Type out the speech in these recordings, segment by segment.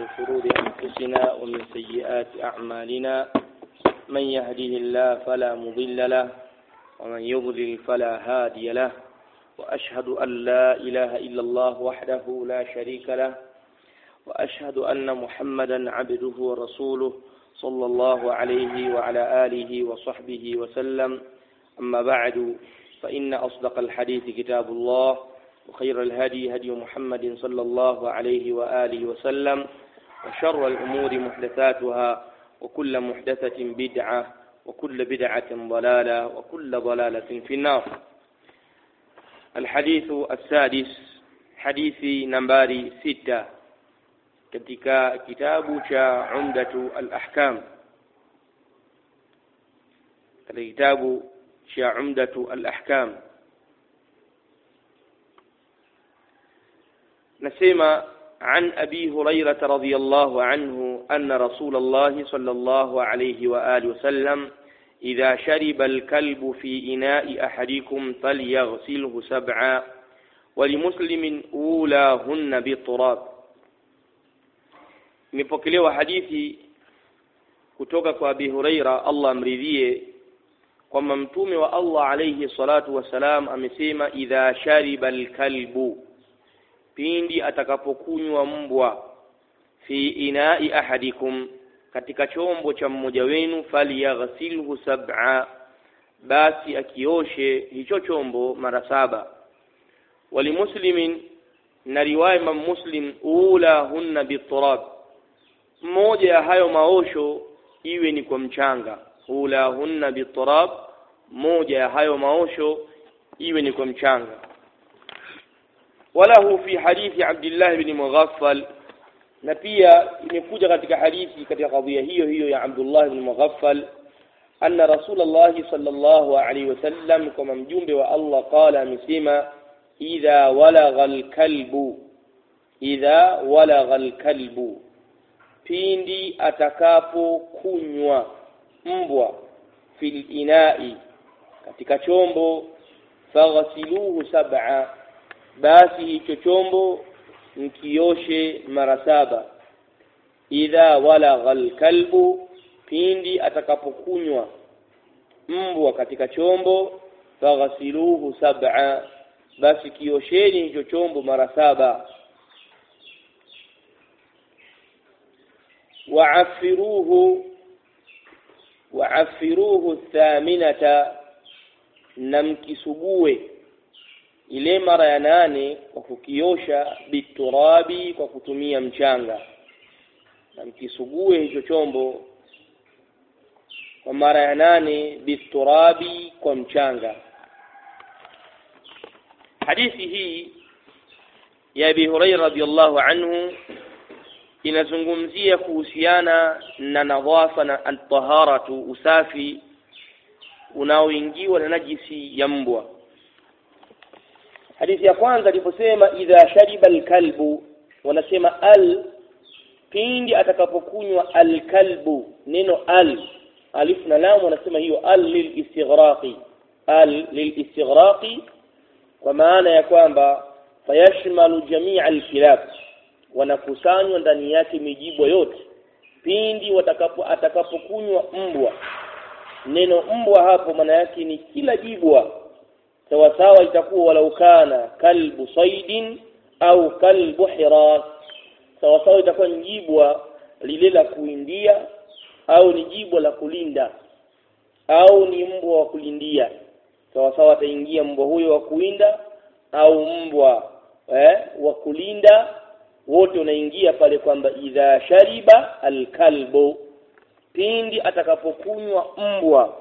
من شرور أنفسنا ومن سيئات أعمالنا من يهده الله فلا مضل له ومن يضلل فلا هادي له وأشهد أن لا إله إلا الله وحده لا شريك له وأشهد أن محمدا عبده ورسوله صلى الله عليه وعلى آله وصحبه وسلم أما بعد فإن أصدق الحديث كتاب الله وخير الهدي هدي محمد صلى الله عليه وآله وسلم وشر الأمور محدثاتها وكل محدثة بدعة وكل بدعة ضلالة وكل ضلالة في النار. الحديث السادس حديث نمبر ستة katika kitabu cha umdatu al-ahkam katika kitabu cha umdatu al-ahkam nasema عن أبي هريرة رضي الله عنه أن رسول الله صلى الله عليه وآله وسلم إذا شرب الكلب في إناء أحدكم فليغسله سبعا ولمسلم أولاهن بالتراب. من مبكلي وحديثي kutoka kwa abi hureira allah amridhie والله عليه الصلاة والسلام alaihi إذا شرب الكلب idha shariba lkalbu pindi atakapokunywa mbwa fi inai ahadikum katika chombo cha mmoja wenu falyaghsilhu sab'a basi akioshe hicho chombo mara saba. Walimuslimin na riwaya Imam Muslim ula hunna biturab moja ya hayo maosho iwe ni kwa mchanga. Ula hunna biturab moja ya hayo maosho iwe ni kwa mchanga walahu fi hadithi Abdullah ibn Mughaffal. Na pia imekuja katika hadithi katika kadhia hiyo hiyo ya Abdullah ibn Mughaffal anna Rasulullah sallallahu alaihi wasallam kama mjumbe wa Allah qala amesema idha walagha alkalbu idha walagha alkalbu pindi atakapokunywa mbwa fil inai katika chombo faghsiluhu sab'a basi hicho chombo mkioshe mara saba. Idha walagha kalbu pindi atakapokunywa mbwa katika chombo faghasiluhu sab'a. Basi kiosheni hicho chombo mara saba. Waafiruhu waafiruhu thaminata na mkisugue ile mara ya nane kwa kukiosha biturabi kwa kutumia mchanga. Na mkisugue hicho chombo kwa mara ya nane biturabi kwa mchanga. Hadithi hii ya Abi Hurairah radhiyallahu anhu inazungumzia kuhusiana na nadhafa na altaharatu usafi unaoingiwa na najisi ya mbwa hadithi ya kwanza aliposema idha shariba alkalbu wanasema al pindi atakapokunywa alkalbu neno al alif na lam wanasema hiyo al lilistighraqi al lilistighraqi kwa maana ya kwamba fayashmalu jamia alkilab wanakusanywa ndani yake mijibwa yote pindi watakapo atakapokunywa mbwa. Neno mbwa hapo maana yake ni kila jibwa sawa sawa itakuwa walau kana kalbu saidin au kalbu hiras sawa sawa itakuwa ni jibwa lile la kuindia au ni jibwa la kulinda au ni mbwa wa kulindia. Sawa sawa ataingia mbwa huyo wa kuinda au mbwa eh, wa kulinda. Wote unaingia pale kwamba idha shariba alkalbu pindi atakapokunywa mbwa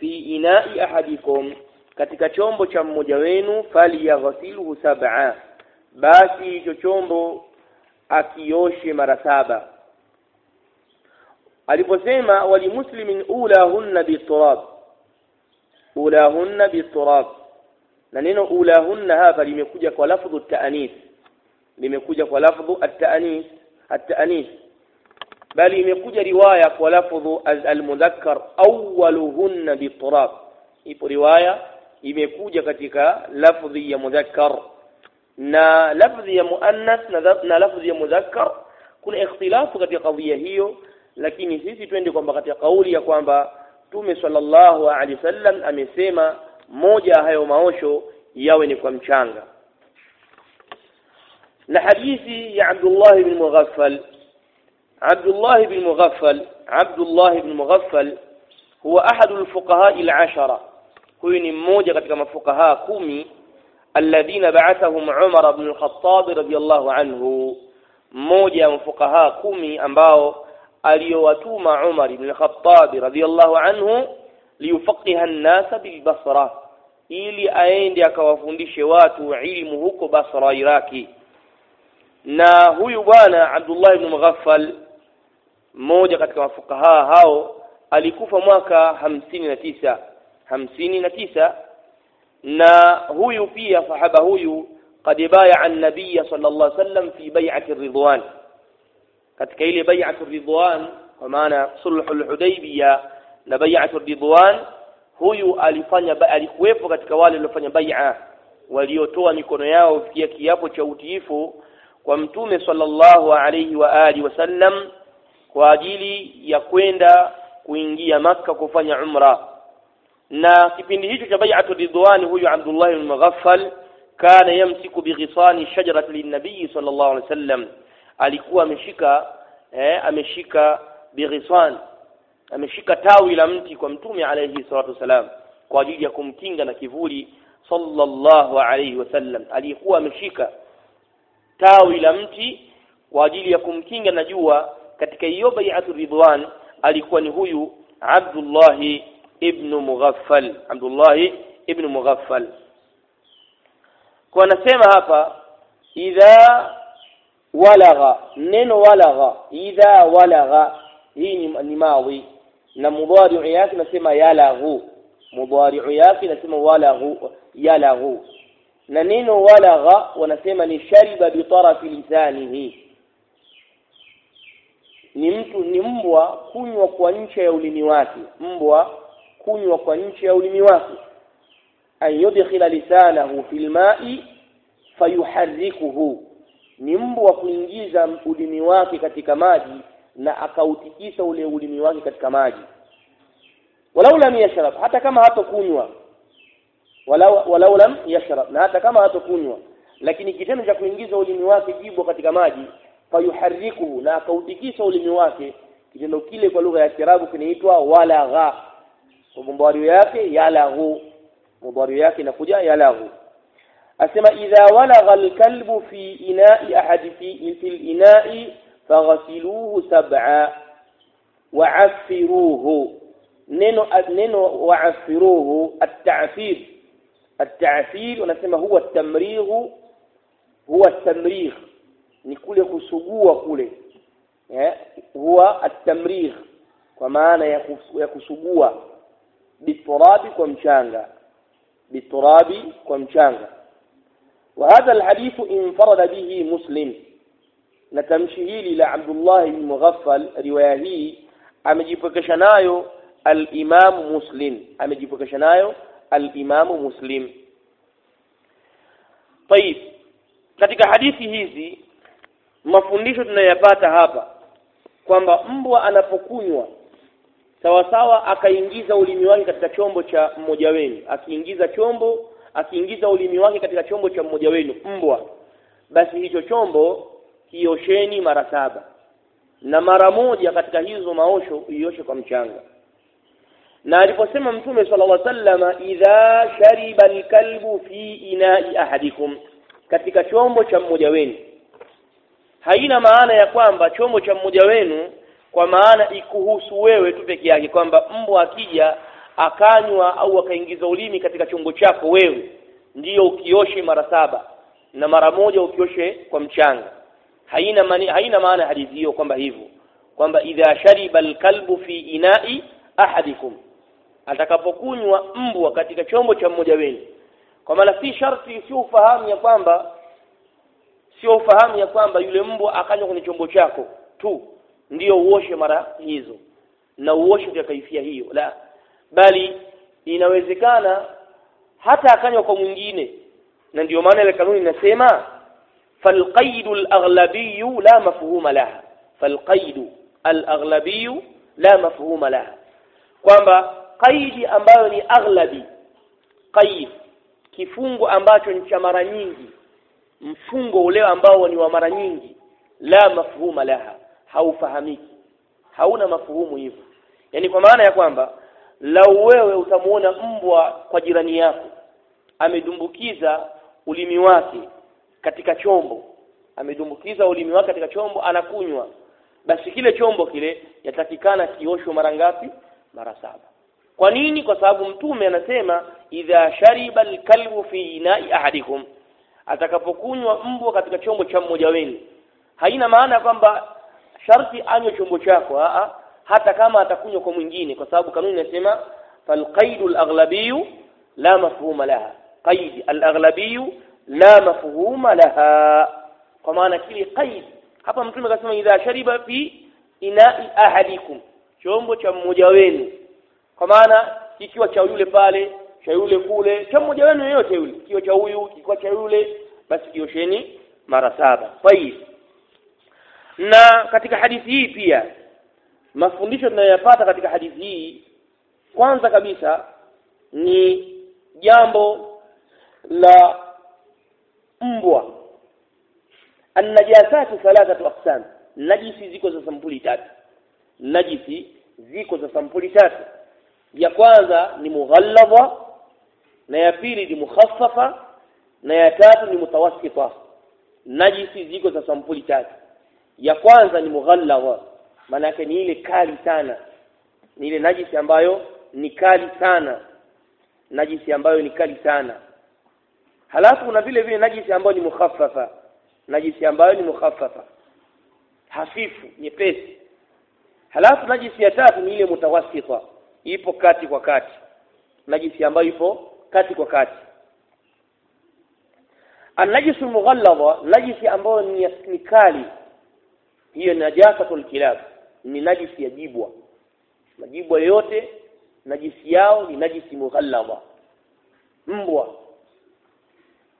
fi inai ahadikum katika chombo cha mmoja wenu falyaghsilhu sab'a basi hicho chombo akioshe mara saba aliposema walimuslimin ulahunna biturab ulahunna biturab na neno ulahunna hapa limekuja kwa lafdhu ta'anis limekuja kwa lafdhu at-ta'anis at-ta'anis bali imekuja riwaya kwa lafdhu al-mudhakkar awwaluhunna biturab ipo riwaya imekuja katika lafdhi ya mudhakkar na lafdhi ya muannas na, lafdhi ya mudhakkar kuna ikhtilafu katika kadhia hiyo lakini sisi twende kwamba katika kauli ya kwamba Mtume sallallahu alaihi wasallam amesema moja hayo maosho yawe ni kwa mchanga na hadithi ya Abdullah ibn Mughaffal Abdullah ibn Mughaffal Abdullah ibn Mughaffal huwa ahadu alfuqaha alashara huyu ni mmoja katika mafuqaha kumi alladhina ba'athahum Umar ibn al-Khattab radiyallahu anhu mmoja wa mafuqaha kumi ambao aliyowatuma Umar ibn al-Khattab radiyallahu anhu liyufaqiha an-nasa bil Basra ili aende akawafundishe watu ilmu huko Basra Iraki na huyu bwana Abdullah ibn Mughaffal mmoja katika mafukaha hao alikufa mwaka hamsini na tisa hamsini na tisa na huyu pia sahaba huyu qad baya an-nabiy sallallahu alaihi wasallam fi bai'ati ridwan katika ile bai'atu ridwan kwa maana sulhul hudaybiyah na bai'atu ridwan huyu alifanya alikuwepo katika wale waliofanya bai'a waliotoa mikono yao fikia kiapo cha utiifu kwa mtume sallallahu alayhi wa alihi wasallam kwa ajili ya kwenda kuingia maka kufanya umra na kipindi hicho cha bai'atu ridwani huyu Abdullah ibn Mughaffal kana yamsiku bighisani shajarati linnabii sallallahu alaihi wasallam alikuwa ameshika eh, ameshika bighisan ameshika tawi la mti kwa mtume alayhi salatu wasalam kwa ajili ya kumkinga na kivuli sallallahu alayhi wasallam alikuwa ameshika tawi la mti kwa ajili ya kumkinga na jua. Katika hiyo bai'atu ridwan alikuwa ni huyu Abdullah ibn Mughaffal Abdullah ibn Mughaffal. Kwa nasema hapa idha walagha neno walagha idha walagha hii ni, mawi. Na mudhari'u yake nasema yalaghu mudhari'u yake nasema walaghu yalaghu na neno walagha wanasema ni shariba bi tarafi lisanihi. Ni mtu ni mbwa kunywa kwa ncha ya ulimi wake. Mbwa kunywa kwa nchi ya ulimi wake an lisanahu fil ma'i fayuharrikuhu ni mbu wa kuingiza ulimi wake katika maji na akautikisa ule ulimi wake katika maji. Walau lam yashrab hata kama hatokunywa. Walau walau lam yashrab na hata kama hatokunywa. Lakini kitendo cha kuingiza ulimi wake jibwa katika maji fayuharrikuhu na akautikisa ulimi wake kitendo kile kwa lugha ya Kiarabu kinaitwa walagha ومضارع يا له. مضارع يكي يا له. أسمى إذا ولغ الكلب في إناء أحد في في الإناء فغسلوه سبعا وعفروه. نينو نينو وعفروه. التعفير. التعفير ونسمى هو التمريغ. هو التمريغ. نقول خسوجوا كله. هو التمريغ. وما ومعنى يخسوجوا biturabi kwa mchanga biturabi kwa mchanga وهذا الحديث انفرد به مسلم نتمشي hili la Abdullah ibn Mughaffal riwaya hii amejipokesha nayo al-Imam Muslim amejipokesha nayo al-Imam Muslim طيب katika hadithi hizi mafundisho tunayoyapata hapa kwamba mbwa anapokunywa sawa sawa akaingiza ulimi wake katika chombo cha mmoja wenu. Akiingiza chombo akiingiza ulimi wake katika chombo cha mmoja wenu mbwa. Basi hicho chombo kiosheni mara saba. Na mara moja katika hizo maosho ioshe kwa mchanga. Na aliposema mtume sallallahu alaihi wasallam idha shariba alkalbu fi ina'i ahadikum katika chombo cha mmoja wenu. Haina maana ya kwamba chombo cha mmoja wenu kwa maana ikuhusu wewe tu peke yake kwamba mbwa akija akanywa au akaingiza ulimi katika chungo chako wewe ndiyo ukioshe mara saba na mara moja ukioshe kwa mchanga. Haina mani, haina maana hadithi hiyo kwamba hivyo kwamba idha shariba alkalbu fi ina'i ahadikum atakapokunywa mbwa katika chombo cha mmoja wenu. Kwa maana si sharti sio ufahamu ya kwamba sio ufahamu ya kwamba yule mbwa akanywa kwenye chombo chako tu ndiyo uoshe mara hizo. Na uoshe kwa kaifia hiyo. La. Bali inawezekana hata akanywa kwa mwingine. Na ndiyo maana ile kanuni inasema falqaidu alaghlabiyu la mafhuma laha. Falqaidu alaghlabiyu la mafhuma laha. Kwamba qaidi ambayo ni aghlabi qaid kifungo ambacho ni cha mara nyingi mfungo ule ambao ni wa mara nyingi la mafhuma laha haufahamiki hauna mafuhumu hivyo. Yani kwa maana ya kwamba lau wewe utamuona mbwa kwa jirani yako amedumbukiza ulimi wake katika chombo amedumbukiza ulimi wake katika chombo anakunywa basi kile chombo kile yatakikana kioshwe mara ngapi? Mara saba. Kwa nini? Kwa sababu mtume anasema idha shariba alkalbu fi inai ahadikum. Atakapokunywa mbwa katika chombo cha mmoja wenu haina maana kwamba sharti anywe chombo chako a hata kama atakunywa kwa mwingine kwa sababu kanuni inasema falqaidu alaghlabiyu la mafhuma laha. Qaid alaghlabiyu la mafhuma laha. Kwa maana kile qaid hapa mtume akasema idha shariba fi inai ahadikum chombo cha mmoja wenu. Kwa maana kikiwa cha yule pale cha yule kule cha mmoja wenu yoyote yule kikiwa cha huyu kikiwa cha yule basi kiosheni mara saba. Tayib na katika hadithi hii pia mafundisho tunayoyapata katika hadithi hii kwanza kabisa ni jambo la mbwa. Annajasatu thalathatu aqsam. Najisi ziko za sampuli tatu. Najisi ziko za sampuli tatu. Ya kwanza ni mughalladha na ya pili ni mukhaffafa na ya tatu ni mutawassita. Najisi ziko za sampuli tatu ya kwanza ni mughalladha maana yake ni ile kali sana. Ni ile najisi ambayo ni kali sana. Najisi ambayo ni kali sana. Halafu kuna vile vile najisi ambayo ni mukhaffafa. Najisi ambayo ni mukhaffafa. Hafifu nyepesi. Halafu najisi ya tatu ni ile mutawasita. Ipo kati kwa kati. Najisi ambayo ipo kati kwa kati. Anajisu mughalladha najisi ambayo ni, ni kali hiyo najasatul kilab ni najisi ya jibwa. Majibwa yote najisi yao ni najisi mughallaba mbwa.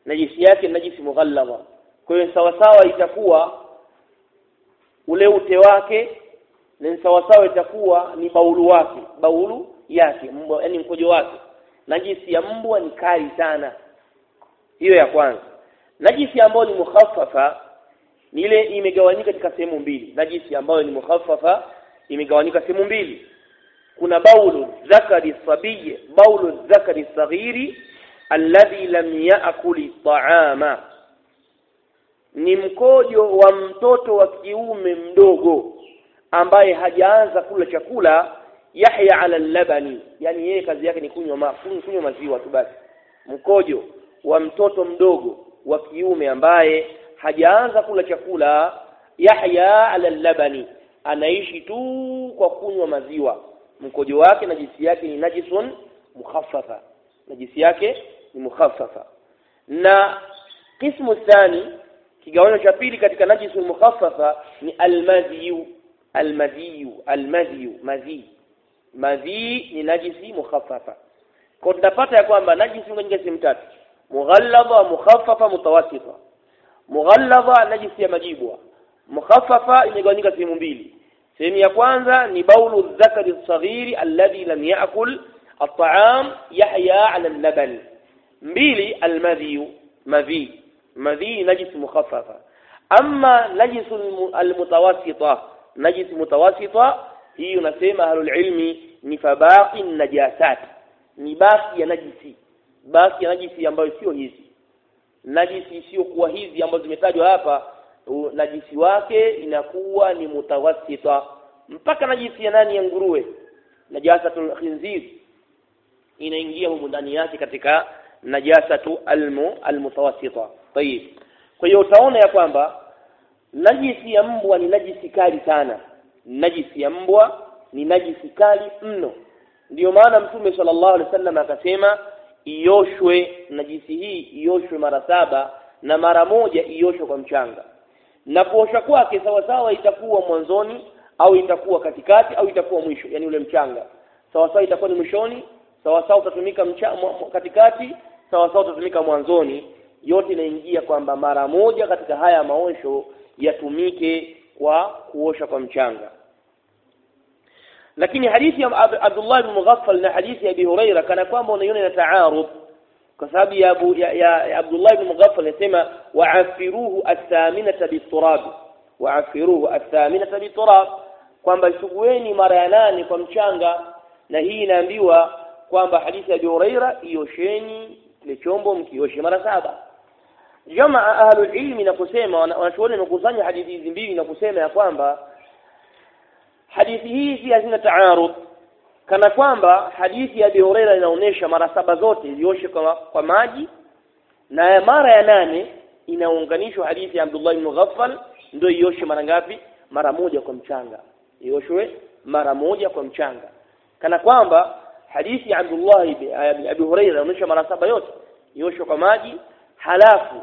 Najisi yake najisi mughallaba kwa hiyo sawa sawa itakuwa ule ute wake na sawa sawa itakuwa ni baulu wake baulu yake mbwa yani mkojo wake. Najisi ya mbwa ni kali sana. Hiyo ya kwanza. Najisi ambayo ni mukhaffafa ni ile imegawanyika katika sehemu mbili. Najisi ambayo ni mukhaffafa imegawanyika sehemu mbili. Kuna baulu zakari sabiye baulu zakari saghiri alladhi lam yaakuli ta'ama. Ni mkojo wa mtoto wa kiume mdogo ambaye hajaanza kula chakula yahya ala labani yani yeye kazi yake ni kunywa ma, kunywa maziwa tu basi. Mkojo wa mtoto mdogo wa kiume ambaye hajaanza kula chakula yahya ala labani anaishi tu kwa kunywa maziwa. Mkojo wake na jinsi yake ni najisun mukhaffafa. Najisi yake ni mukhaffafa. Na kismu thani kigawanyo cha pili katika najisun mukhaffafa ni almadhiyu. Almadhiyu almadhiyu madhi. Madhi ni najisi mukhaffafa. Kwa tunapata ya kwamba najisi nganyika sehemu tatu mughalladha mukhaffafa mutawassita mughalladha najisi ya majibwa mukhaffafa imegawanyika sehemu mbili sehemu ya kwanza ni baulu dhakari saghiri alladhi lam yaakul الطعام يحيا على اللبن mbili almadhi madhi madhi najis mukhaffafa amma najis almutawassita najis mutawassita hii unasema ilmi ni fabaqi najasat ni baki ya najisi baki ya najisi ambayo sio hizi najisi isiyokuwa hizi ambazo zimetajwa hapa najisi wake inakuwa ni mutawassita mpaka najisi ya nani ya nguruwe? Najasatul khinzir. Inaingia humu ndani yake katika najasatu almu almutawassita tayib kwa hiyo utaona ya kwamba najisi ya mbwa ni najisi kali sana. Najisi ya mbwa ni najisi kali mno. Ndio maana mtume sallallahu alaihi wasallam akasema ioshwe najisi hii ioshwe mara saba na mara moja ioshwe kwa mchanga. Na kuosha kwake sawa sawa itakuwa mwanzoni au itakuwa katikati au itakuwa mwisho yani ule mchanga. Sawa sawa itakuwa ni mwishoni sawa sawa utatumika mcha, katikati sawa sawa utatumika mwanzoni. Yote inaingia kwamba mara moja katika haya maosho yatumike kwa kuosha kwa mchanga lakini hadithi ya Ab- Abdullah ibn Mughaffal na hadithi ya Abi Huraira kana kwamba unaiona ina taarud kwa sababu ya, Abu, ya, ya, Abdullah ibn Mughaffal anasema wa'afiruhu athaminata biturab wa'afiruhu athaminata biturab kwamba isugueni mara ya nane kwa mchanga. Na hii inaambiwa kwamba hadithi ya Abi Huraira iosheni kile chombo mkioshe mara saba. Jamaa ahlul ilmi na kusema wana- wanachuoni wamekusanya hadithi hizi mbili na kusema ya kwamba hadithi hizi hazina taarud. Kana kwamba hadithi ya Abi Huraira inaonyesha mara saba zote ioshe kwa, kwa maji na ya mara ya nane inaunganishwa hadithi ya Abdullah ibn Ghaffal ndio ioshe mara ngapi? Mara moja kwa mchanga. Ioshwe mara moja kwa mchanga. Kana kwamba hadithi ya Abdullah ibn Abi Huraira inaonyesha mara saba yote ioshwe kwa maji halafu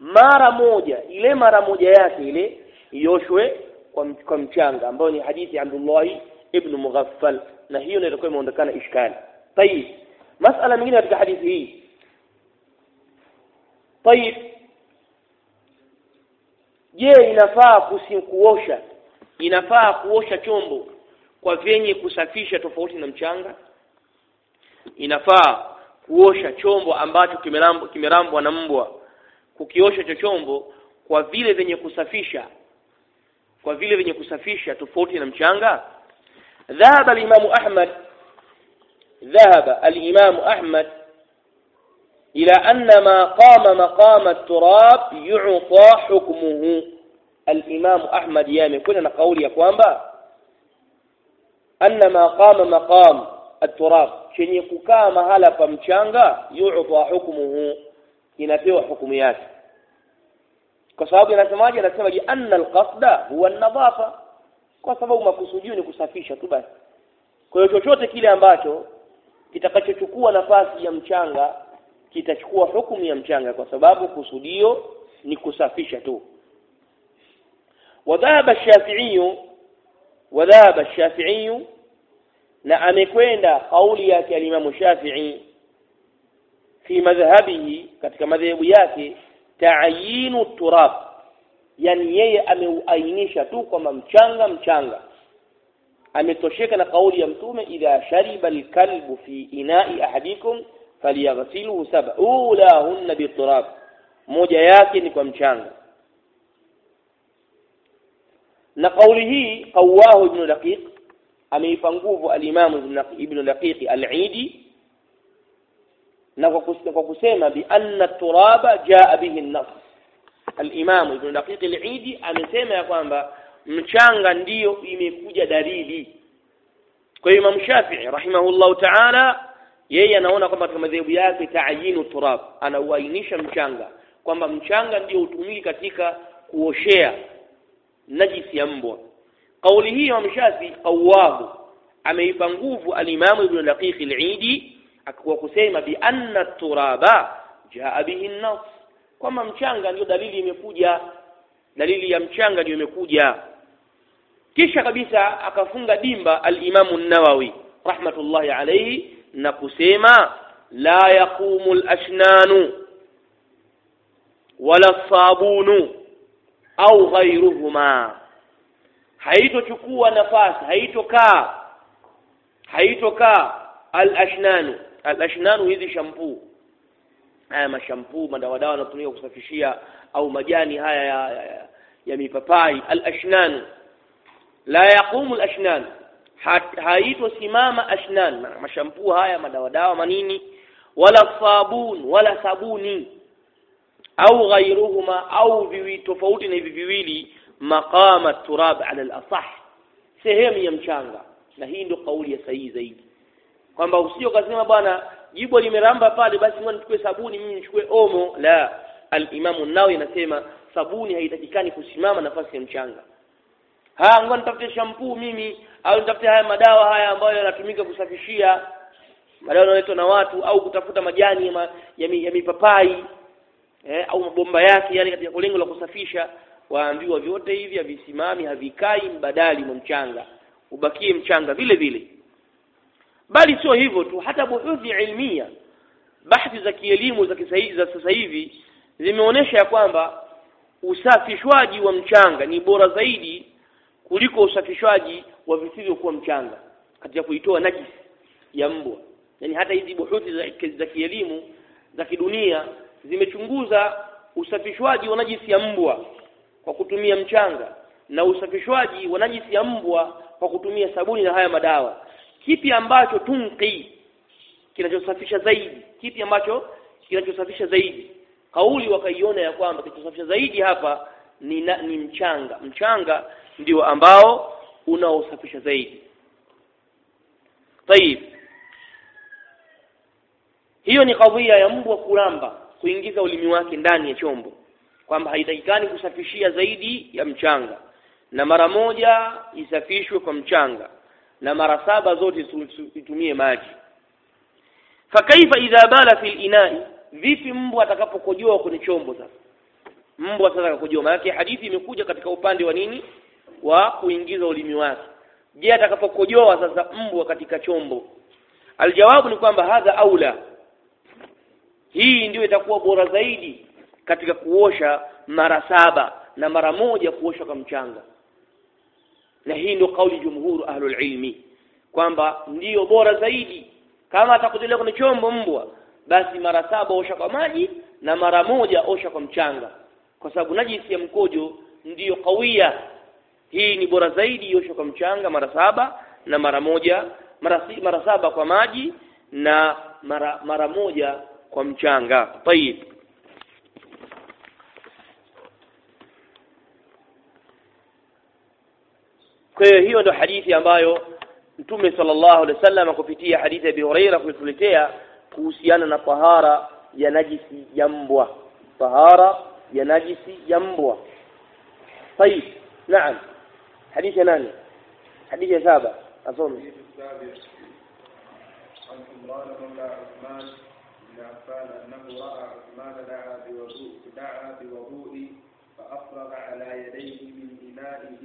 mara moja ile mara moja yake ile ioshwe kwa, mchanga ambayo ni hadithi ya Abdullah ibn Mughaffal na hiyo ndio ilikuwa imeondokana ishkali. Tayib masala mingine katika hadithi hii. Tayib je inafaa kusikuosha inafaa kuosha chombo kwa vyenye kusafisha tofauti na mchanga? Inafaa kuosha chombo ambacho kimerambwa na mbwa. Kukiosha cho chombo kwa vile vyenye kusafisha kwa vile venye kusafisha tofauti na mchanga dhahaba alimamu ahmad dhahaba alimamu ahmad ila anna ma qama maqama turab yu'ta hukmuhu alimamu ahmad yame kuna na kauli ya kwamba anna ma qama maqam التراب chenye kukaa mahala pa mchanga yu'ta hukmuhu inapewa hukumu yake kwa sababu anasemaje anasema li anna alqasda huwa an-nadhafa. Kwa sababu makusudio ni kusafisha tu basi. Kwa hiyo chochote kile ambacho kitakachochukua nafasi ya mchanga kitachukua hukumu ya mchanga kwa sababu kusudio ni kusafisha tu. Wadhahaba shafiiyu wadhahaba shafi'i na amekwenda kauli yake alimamu shafii fi madhhabihi katika madhehebu yake taayinu turab. Yani yeye ameuainisha tu kwamba mchanga mchanga. Ametosheka na kauli ya mtume idha shariba alkalbu fi inai ahadikum falyaghsilhu sab'a ulahunna biturab. Moja yake ni kwa mchanga. Na kauli hii qawahu ibn daqiq ameipa nguvu alimamu ibn daqiq al-idi na kwa kusema, bi anna turaba jaa bihi an-nas al-imam ibn daqiq al-idi amesema ya kwamba mchanga ndiyo imekuja dalili. Kwa hiyo Imam Shafi'i rahimahullahu ta'ala yeye anaona kwamba katika madhehebu yake taayinu turab anauainisha mchanga kwamba mchanga ndio utumiki katika kuoshea najisi ya mbwa. Kauli hii Imam Shafi'i qawahu ameipa nguvu al-Imam Ibn Daqiq al-Eidi kwa kusema bi anna turaba jaa bihi an-nas. Kwamba mchanga ndio dalili imekuja dalili ya mchanga ndio imekuja. Kisha kabisa akafunga dimba al-Imamu an-Nawawi rahmatullahi alayhi na kusema la yaqumu al-ashnanu wala sabunu au ghairuhuma haitochukua nafasi haitokaa haitokaa al-ashnanu al-ashnanu hizi shampoo haya mashampuu madawadawa yanatumika kusafishia au majani haya ya, ya, ya, mipapai al-ashnanu la yaqumu al-ashnan haitosimama ashnan mashampuu haya madawadawa manini wala sabun wala sabuni au ghairuhuma au viwi tofauti na hivi viwili maqama turab ala al-asah sehemu ya mchanga na hii ndio kauli ya sahihi zaidi kwamba usije ukasema bwana jibwa limeramba pale basi ngoja nichukue sabuni mimi nichukue omo. La alimamu nawe anasema sabuni haitakikani kusimama nafasi ya mchanga. Ha ngoja nitafute shampoo mimi au nitafute haya madawa haya ambayo yanatumika kusafishia madawa yanaletwa na watu au kutafuta majani ya, ma, ya, mi, ya mipapai eh, au mabomba yake yani katika lengo la kusafisha waambiwa vyote hivi havisimami havikai mbadali mwa mchanga. Ubakie mchanga vile vile bali sio hivyo tu hata buhudhi ilmia bahthi za kielimu za kisaizi sasa hivi zimeonyesha ya kwamba usafishwaji wa mchanga ni bora zaidi kuliko usafishwaji wa visivyokuwa mchanga katika kuitoa najisi ya mbwa. Yani hata hizi buhudhi za, za kielimu za kidunia zimechunguza usafishwaji wa najisi ya mbwa kwa kutumia mchanga na usafishwaji wa najisi ya mbwa kwa kutumia sabuni na haya madawa kipi ambacho tunqi kinachosafisha zaidi? Kipi ambacho kinachosafisha zaidi? Kauli wakaiona ya kwamba kinachosafisha zaidi hapa ni, na, ni mchanga. Mchanga ndio ambao unaosafisha zaidi. Tayib hiyo ni kadhia ya mbwa kulamba kuingiza ulimi wake ndani ya chombo kwamba haitakikani kusafishia zaidi ya mchanga na mara moja isafishwe kwa mchanga na mara saba zote itumie maji. Fakaifa idha bala fil inai? Vipi mbwa atakapokojoa kwenye chombo sasa? Mbwa sasa akakojoa maana hadithi imekuja katika upande wa nini? Wa kuingiza ulimi wake. Je atakapokojoa sasa mbwa katika chombo? Aljawabu ni kwamba hadha aula. Hii ndio itakuwa bora zaidi katika kuosha mara saba na mara moja kuosha kwa mchanga na hii ndio kauli jumhuru ahlul ilmi kwamba ndiyo bora zaidi. Kama atakujelea kwenye chombo mbwa basi mara saba osha kwa maji na mara moja osha kwa mchanga. Kwa sababu najisi ya mkojo ndiyo kawia. Hii ni bora zaidi osha kwa mchanga mara saba na mara moja mara, mara saba kwa maji na mara mara moja kwa mchanga. Tayib kwa hiyo hiyo ndio hadithi ambayo mtume sallallahu alaihi wasallam kupitia hadithi ya Abi Huraira kutuletea kuhusiana na tahara ya najisi ya mbwa tahara ya najisi ya mbwa طيب نعم حديث ناني حديث سابع أظن الحديث السابع عن عمران مولى عثمان بن عفان انه راى عثمان دعا بوضوء دعا بوضوء فأفرغ على يديه من انائه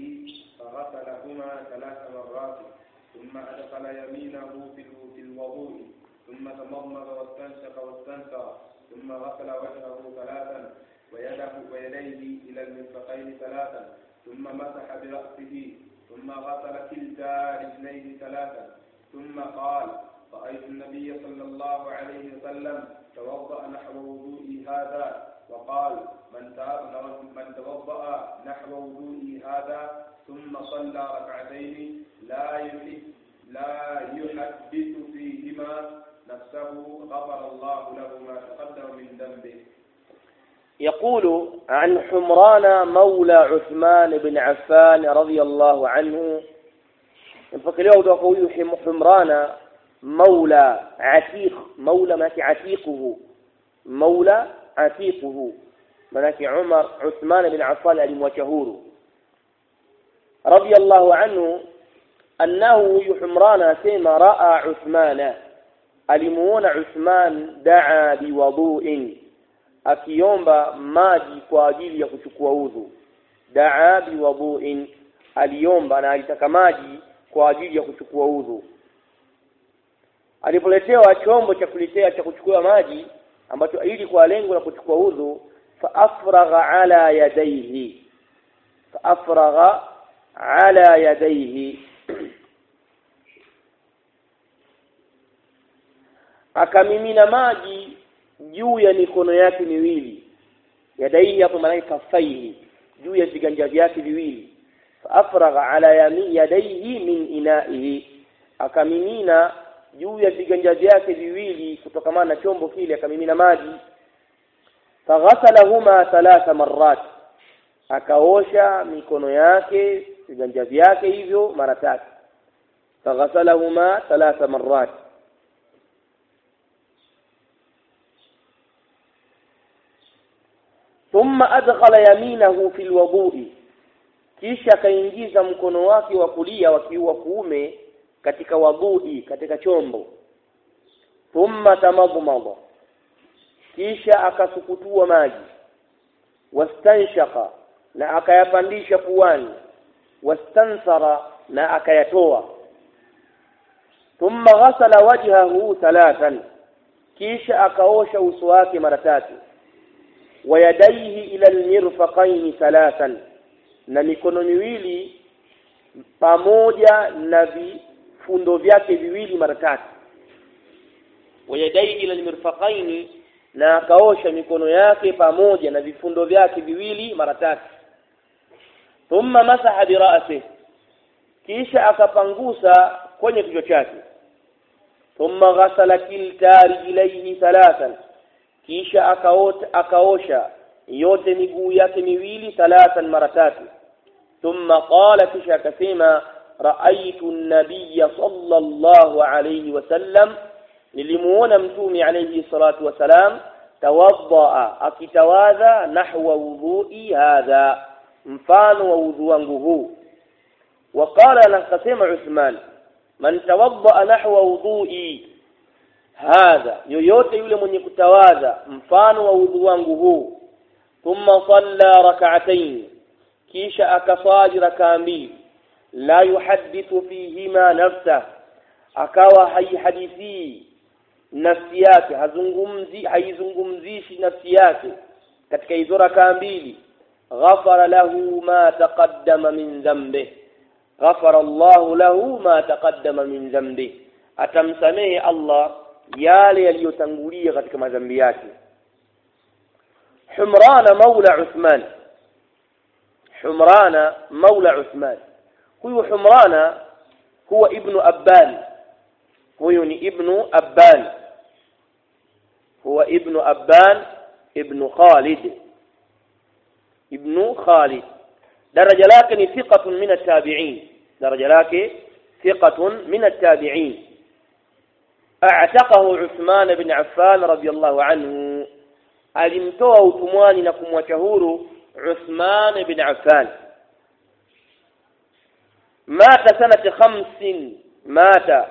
فغسلهما ثلاث مرات ثم أدخل يمينه في الو- في الوضوء ثم تمضمض واستنشق واستنثر ثم غسل وجهه ثلاثا ويده ويديه إلى المرفقين ثلاثا ثم مسح برأسه ثم غسل كلتا رجليه ثلاثا ثم قال رأيت النبي صلى الله عليه وسلم توضأ نحو وضوئي هذا وقال من تا- من توضأ نحو وضوئي هذا ثم صلى ركعتين لا لا يحدث فيهما نفسه غفر الله له ما تقدم من ذنبه. يقول عن حمران مولى عثمان بن عفان رضي الله عنه kutoka kwa huyu Him- Humrana maula atiq maula maanake atiquhu manake Umar Uthman bin Affan alimwacha huru. Radiyallahu anhu annahu huyu Humran asema raa Uthmana alimuona Uthman daa biwaduin akiomba maji kwa ajili ya kuchukua udhu. Daa biwaduin aliomba na alitaka maji kwa ajili ya kuchukua udhu. Alipoletewa chombo cha kuletea cha kuchukua maji ambacho ili kwa lengo la kuchukua udhu fa afragha ala yadayhi. Fa afragha ala yadayhi. Akamimina maji juu ya mikono yake miwili. Yadaihi hapo maana kafaihi juu ya viganja vyake viwili. Fa afragha ala yadayhi min inaihi. Akamimina juu ya viganja vyake viwili kutokamana na chombo kile akamimina maji. Faghasalahuma thalatha marrat. Akaosha mikono yake viganja vyake hivyo mara tatu. Faghasalahuma thalatha marrat. Thumma adkhala yaminahu fi lwudui kisha akaingiza mkono wake wa kulia wakiwa kuume katika wabudi katika chombo. Thumma tamadmada kisha akasukutua maji. Wastanshaqa na akayapandisha puani. Wastansara na akayatoa. Thumma ghasala wajhahu thalathan. Kisha akaosha uso wake mara tatu. Wayadaihi ila almirfaqain thalathan. Na mikono miwili pamoja na vifundo vyake viwili mara tatu. Wayadai ila lmirfaqaini na akaosha mikono yake pamoja na vifundo vyake viwili mara tatu. Thumma masaha bira'sihi kisha akapangusa kwenye kichwa chake. Thumma ghasala kilta rijlaihi thalathan kisha akaota akaosha yote miguu yake miwili thalathan mara tatu. Thumma qala kisha akasema رأيت النبي صلى الله عليه وسلم للمون متوم عليه الصلاة والسلام توضأ. أكتواذا نحو وضوئي هذا. مفان ووضوانه وقال لنقسم عثمان من توضأ نحو وضوئي هذا. يوت يولم من يكتواذا مفان ووضوانه ثم صلى ركعتين. كيش أكصاج ركامين لا يحدث فيهما نفسه. أكاوى هاي حديثي نفسياتي هزنغمزي هاي زنغمزيش نفسياتي كتكي زورا كامبيلي. غفر له ما تقدم من ذنبه. غفر الله له ما تقدم من ذنبه. أتم الله يالي اليو تنغولي غتك ما ذنبياتي. حمران مولى عثمان. حمران مولى عثمان. Huyu Humrana huwa ibnu Abban huyu ni ibnu Abban huwa ibnu Abban ibnu Khalid ibnu Khalid daraja lake ni thiqatun min at-tabi'in daraja lake thiqatun min at-tabi'in a'taqahu Uthman ibn Affan radiyallahu anhu alimtoa utumwani na kumwacha huru Uthman ibn Affan مات سنة خمس مات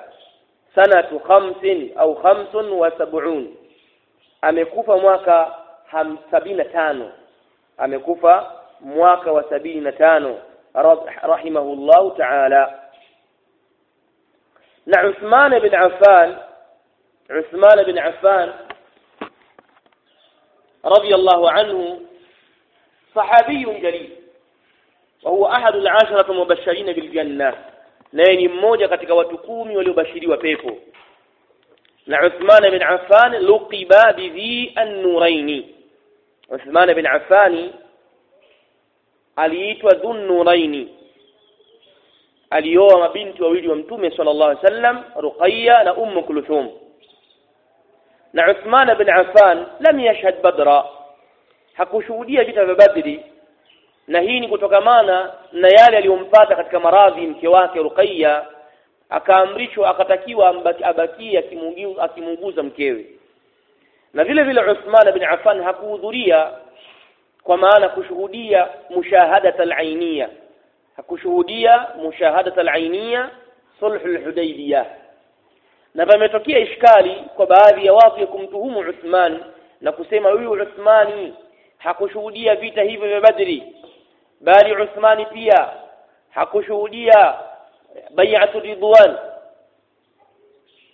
سنة خمس أو خمس وسبعون. أمكوفا مواكا سبين تانو. أمكوفا مواكا وسبين تانو. رحمه الله تعالى. نعم، عثمان بن عفان عثمان بن عفان رضي الله عنه صحابي جليل. وهو أحد العشرة المبشرين بالجنة ni mmoja katika watu kumi waliobashiriwa pepo na Uthman bin Affan luqiba bidhi an-nuraini Uthman bin Affan aliitwa dhunnuraini alioa mabinti wawili wa mtume sallallahu alaihi wasallam Ruqayya na Ummu Kulthum na Uthman bin Affan lam yashhad Badra hakushuhudia vita vya Badri na hii ni kutokamana na yale aliyompata katika maradhi mke wake Ruqayya akaamrishwa akatakiwa abakie akimuuguza mkewe. Na vile vile Uthman bin Affan hakuhudhuria kwa maana kushuhudia mushahadata al-ainiya hakushuhudia mushahadata al-ainiya sulhul hudaybiyah na pametokea ishkali kwa baadhi ya watu ya kumtuhumu Uthman na kusema huyu Uthmani hakushuhudia vita hivyo vya Badri bali Uthmani pia hakushuhudia bai'atu ridwan.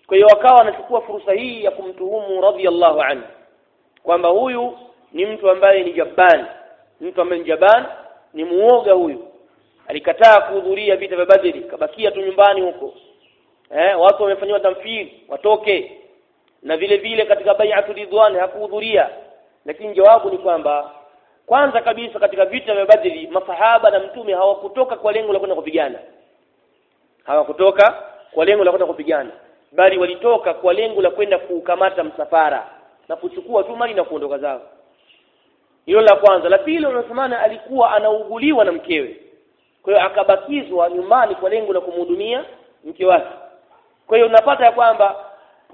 Kwa hiyo wakawa wanachukua fursa hii ya kumtuhumu radhiyallahu anhu kwamba huyu ni mtu ambaye ni jabban. Mtu ambaye ni jabban ni muoga huyu. Alikataa kuhudhuria vita vya Badri kabakia tu nyumbani huko. Eh watu wamefanywa tamfiri watoke. Na vile vile katika bai'atu ridwan hakuhudhuria. Lakini jawabu ni kwamba kwanza kabisa katika vita vya Badri masahaba na mtume hawakutoka kwa lengo la kwenda kupigana. Hawakutoka kwa lengo la kwenda kupigana. Bali walitoka kwa lengo la kwenda kuukamata msafara na kuchukua tu mali na kuondoka zao. Hilo la kwanza. La pili Uthman alikuwa anauguliwa na mkewe. Kwa hiyo akabakizwa nyumbani kwa lengo la kumhudumia mke wake. Kwa hiyo unapata ya kwamba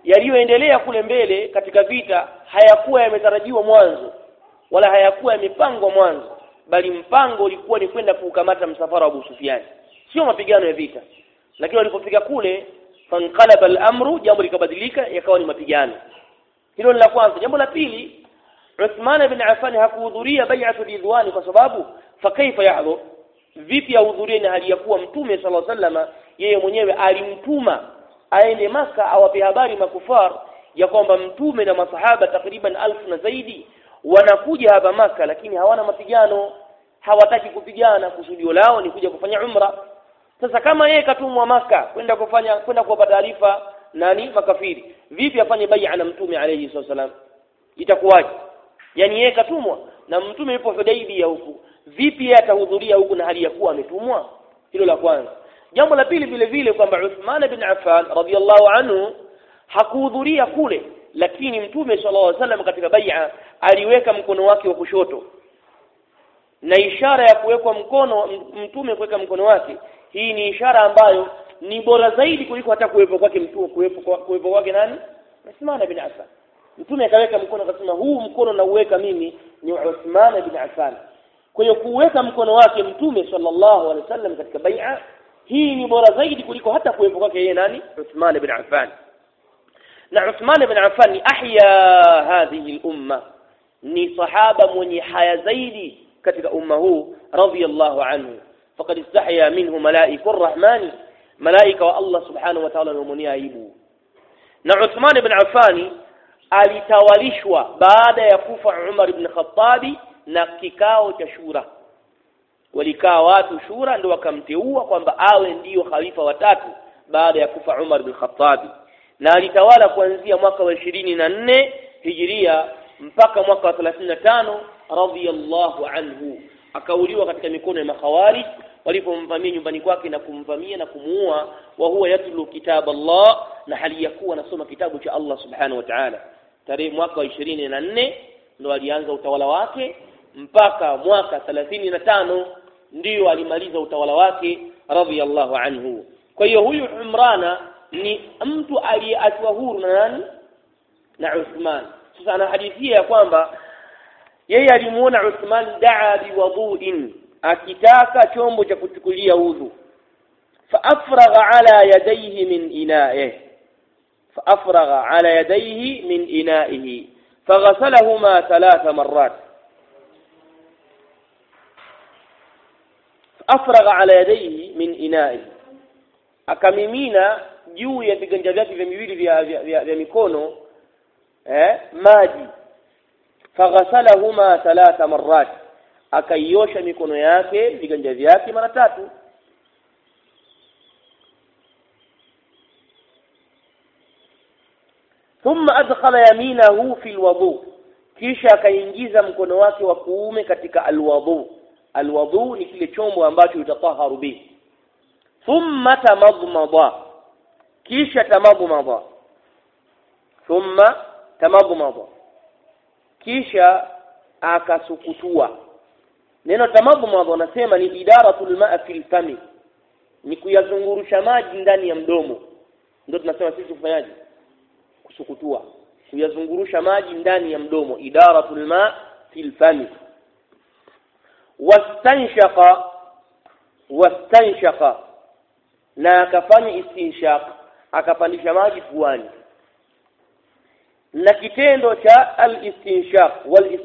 yaliyoendelea kule mbele katika vita hayakuwa yametarajiwa mwanzo wala hayakuwa yamepangwa mwanzo bali mpango ulikuwa ni kwenda kuukamata msafara wa Abu Sufyan. Sio mapigano ya vita. Lakini walipofika kule fanqalaba al-amru jambo likabadilika yakawa ni mapigano. Hilo ni la kwanza. Jambo la pili Uthman ibn Affan hakuhudhuria bai'atu ridwani kwa sababu fakaifa kaifa yahdhur vipi ahudhurie na hali ya kuwa mtume sallallahu alaihi wasallam yeye mwenyewe alimtuma aende maka awape habari makufar ya kwamba mtume na masahaba takriban alfu na zaidi wanakuja hapa maka lakini hawana mapigano hawataki kupigana. Kusudio lao ni kuja kufanya umra. Sasa kama yeye katumwa maka kwenda kufanya kwenda kuwapa taarifa nani? Makafiri. Vipi afanye bai'a na mtume alayhi wasallam itakuwaje? Yani yeye katumwa na mtume yupo Hudaibia huku. Vipi atahudhuria huku na hali ya kuwa ametumwa? Hilo la kwanza. Jambo la pili vile vile kwamba Uthman bin Affan radiyallahu anhu hakuhudhuria kule lakini mtume sallallahu alaihi wasallam katika bai'a aliweka mkono wake wa kushoto. Na ishara ya kuwekwa mkono mtume kuweka mkono wake hii ni ishara ambayo ni bora zaidi kuliko hata kuwepo kwake mtume kuwepo kuwepo kwake nani? Uthman bin Affan. Mtume akaweka mkono akasema huu mkono nauweka mimi ni Uthman bin Affan. Kwa hiyo kuweka mkono wake mtume sallallahu alaihi wasallam katika bai'a hii ni bora zaidi kuliko hata kuwepo kwake yeye nani? Uthman bin Affan bin Affan ni ahya hadhihi al-umma ni sahaba mwenye haya zaidi katika umma huu radiyallahu anhu faqad istahya minhu malaiku rahmani malaika wa Allah subhanahu wa ta'ala wanamuonea aibu na Uthman bin Affan alitawalishwa baada ya kufa Umar ibn Khattabi na kikao cha shura walikaa watu shura ndio wakamteua kwamba awe ndiyo khalifa watatu baada ya kufa Umar bin Khattabi na alitawala kuanzia mwaka wa ishirini na nne hijiria mpaka mwaka wa thelathini na tano anhu. Akauliwa katika mikono ya makhawarij walipomvamia nyumbani kwake na kumvamia na kumuua wa huwa yatlu kitab Allah na hali ya kuwa anasoma kitabu cha Allah subhanahu wa ta'ala. Tarehe mwaka wa ishirini na nne ndo alianza utawala wake mpaka mwaka thelathini na tano ndiyo alimaliza utawala wake radhiyallahu anhu. Kwa hiyo huyu Umrana ni mtu aliyeachwa huru na nani na Uthman sasa anahadithia ya kwamba yeye alimuona Uthman daa biwudu'in akitaka chombo cha kuchukulia udhu faafragha ala yadayhi min ina'ih faafragha ala yadayhi min ina'ihi فغسلهما ثلاث مرات afragha ala yadayhi min ina'i akamimina juu ya viganja vyake vya miwili vya, vya, vya, vya mikono eh, maji. Faghasalahuma thalatha marrat. Akaiosha mikono yake viganja vyake mara tatu. Thumma adkhala yaminahu fi alwudu kisha akaingiza mkono wake wa kuume katika alwudu. Alwudu ni kile chombo ambacho utataharu bihi. Thumma tamadmada kisha tamadmada thumma tamadmada kisha akasukutua. Neno tamadmada nasema ni idaratul ma'a fil fami. Ni kuyazungurusha maji ndani ya mdomo. Ndio tunasema sisi kufanyaje kusukutua. Kuyazungurusha maji ndani ya mdomo. Idaratul ma fil fami. Wastanshaqa. Wastanshaqa. Na akafanya istinshaq akapandisha maji puani. Na kitendo cha al-istinshaq wal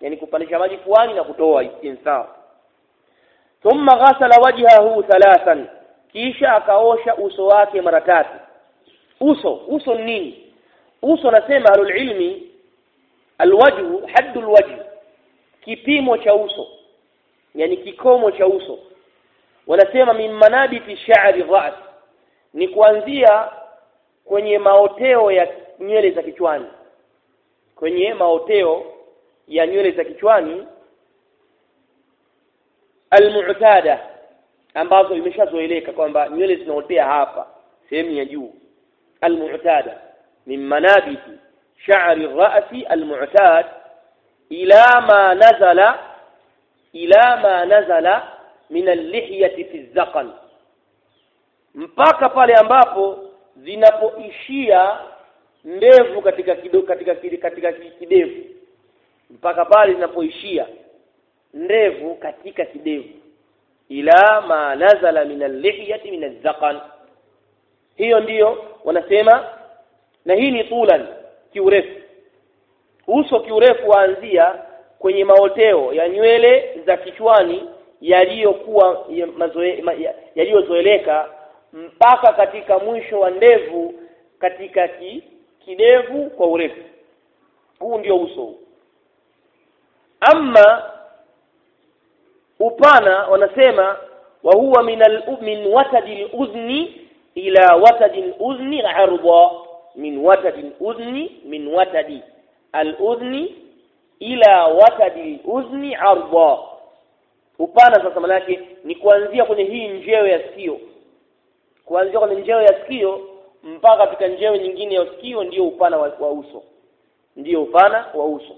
yani kupandisha maji puani na kutoa istinthar thumma ghasala wajhahu thalathan kisha akaosha uso wake mara tatu. Uso uso ni nini? Uso nasema ahlul ilmi alwajhu haddul wajh kipimo cha uso yani kikomo cha uso. Wanasema min manabiti sha'ri ras ni kuanzia kwenye maoteo ya nywele za kichwani. Kwenye maoteo ya nywele za kichwani almu'tada ambazo imeshazoeleka kwamba nywele zinaotea hapa sehemu ya juu. Almu'tada min manabiti sha'ri ra'si almu'tad ila ma nazala ila ma nazala min al-lihyati fi zaqan mpaka pale ambapo zinapoishia ndevu katika kido, katika katika kidevu. Mpaka pale zinapoishia ndevu katika kidevu. Ila ma nazala min al-lihyati min az-zaqan hiyo ndiyo wanasema na hii ni tulan kiurefu. Uso kiurefu waanzia kwenye maoteo ya nywele za kichwani yaliyokuwa yaliyozoeleka mpaka katika mwisho wa ndevu katika ki, kidevu kwa urefu. Huu ndio uso. Ama upana wanasema wa huwa min al min watadil al-udhni ila watadil al-udhni 'arda. Min watadil al-udhni min watadi al-udhni ila watadi al-udhni 'arda. Upana sasa manake ni kuanzia kwenye hii njeo ya sikio kuanzia kwenye njeo ya sikio mpaka katika njeo nyingine ya sikio ndiyo upana wa, wa uso. Ndiyo upana wa uso.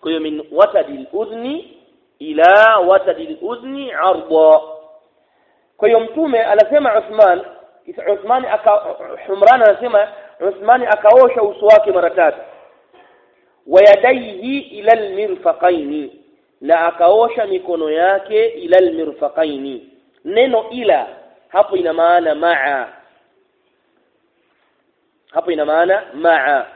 Kwa hiyo min watadil al-udhni ila watadil al-udhni 'arda. Kwa hiyo mtume anasema Uthman Uthman aka Humran anasema Uthman akaosha uso wake mara tatu. Wa yadaihi ila almirfaqaini na akaosha mikono yake ila almirfaqaini neno ila hapo ina maana maa hapo ina maana maa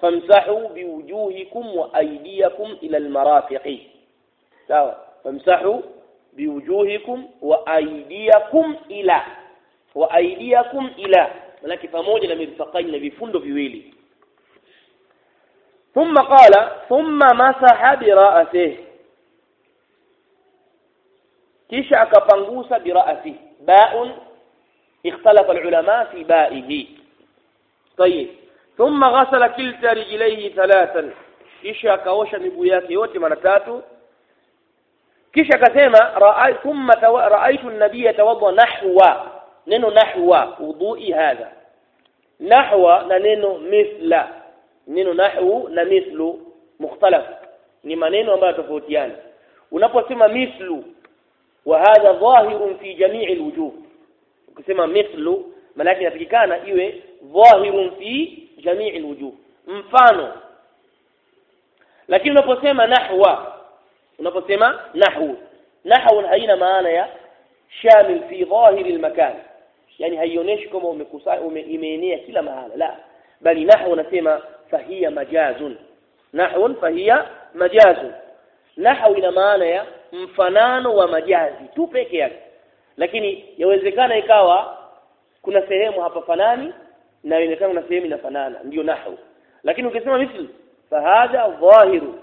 famsahu biwujuhikum wa aydiyakum ila almarafiqi sawa famsahu biwujuhikum wa aydiyakum ila wa aydiyakum ila manake pamoja na mirfaqaini na vifundo viwili ثم قال ثم مسح برأسه kisha akapangusa bira'si ba'un ikhtalafa العلماء في بائه طيب ثم غسل كلتا رجليه ثلاثا kisha akaosha miguu yake yote mara tatu kisha akasema thumma ra'aytu an-nabiy tawadda nahwa neno nahwa wudhu'i hadha nahwa na neno mithla neno nahwu na mithlu mukhtalaf ni maneno ambayo tofautiana unaposema mithlu wa hadha dhahirun fi jami'i alwujuh. Ukisema mithlu maana yake inatakikana iwe dhahirun fi jami'i alwujuh. Mfano. Lakini unaposema nahwa unaposema nahwu. Nahwu haina maana ya shamil fi dhahiri almakan. Yani haionyeshi kama umekusai ume, imeenea kila mahala la. Bali nahwu unasema fahiya majazun. Nahwu fahiya majazun. Nahwu ina maana ya mfanano wa majazi tu peke yake. Lakini yawezekana ikawa kuna sehemu hapa fanani na inawezekana kuna sehemu inafanana ndio nahwu. Lakini ukisema misli fahadha dhahiru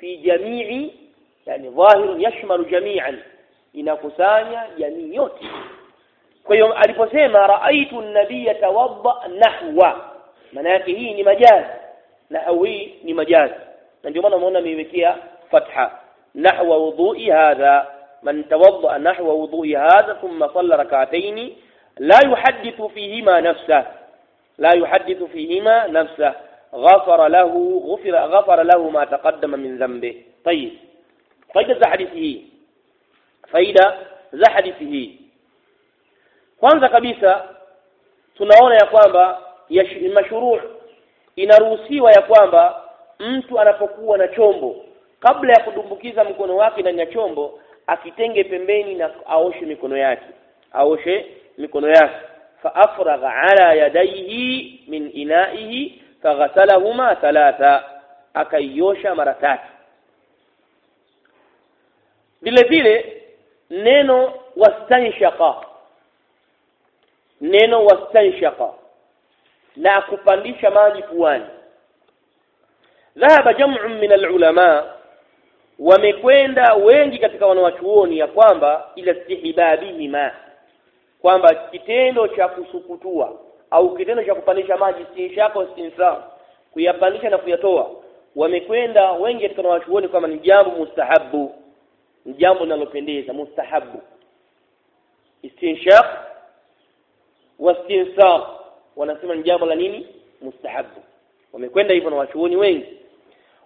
fi jamii yani dhahiru yashmalu jami'an inakusanya jamii yote. Kwa hiyo aliposema raaitu an-nabiyya tawadda nahwa maana yake hii ni majazi na hii ni majazi. Na ndio maana umeona ameiwekea fatha نحو وضوء هذا. من توضأ نحو وضوء هذا ثم صلى ركعتين لا يحدث فيهما نفسه. لا يحدث فيهما نفسه. غفر له غفر غفر له ما تقدم من ذنبه. طيب. فإذا زحدثه فإذا زحدثه kwanza kabisa tunaona ya kwamba mashuruu inaruhusiwa ya kwamba mtu anapokuwa na chombo kabla ya kudumbukiza mkono wake ndani ya chombo akitenge pembeni na aoshe mikono yake. Aoshe mikono yake. Faafragha ala yadayhi min inaihi faghasalahuma thalatha. Akaiosha mara tatu. Vile vile neno wastanshaqa. Neno wastanshaqa. Na kupandisha maji puani. Dhahaba jam'un min alulama wamekwenda wengi katika wanawachuoni ya kwamba ila istihbabihima kwamba kitendo cha kusukutua au kitendo cha kupandisha maji istinshako istinsar kuyapandisha na kuyatoa wamekwenda wengi katika wanawachuoni kwamba ni jambo mustahabu ni jambo linalopendeza mustahabu. Istinshaq wastinsar wanasema ni jambo la nini? Mustahabu. Wamekwenda hivyo na wachuoni wengi.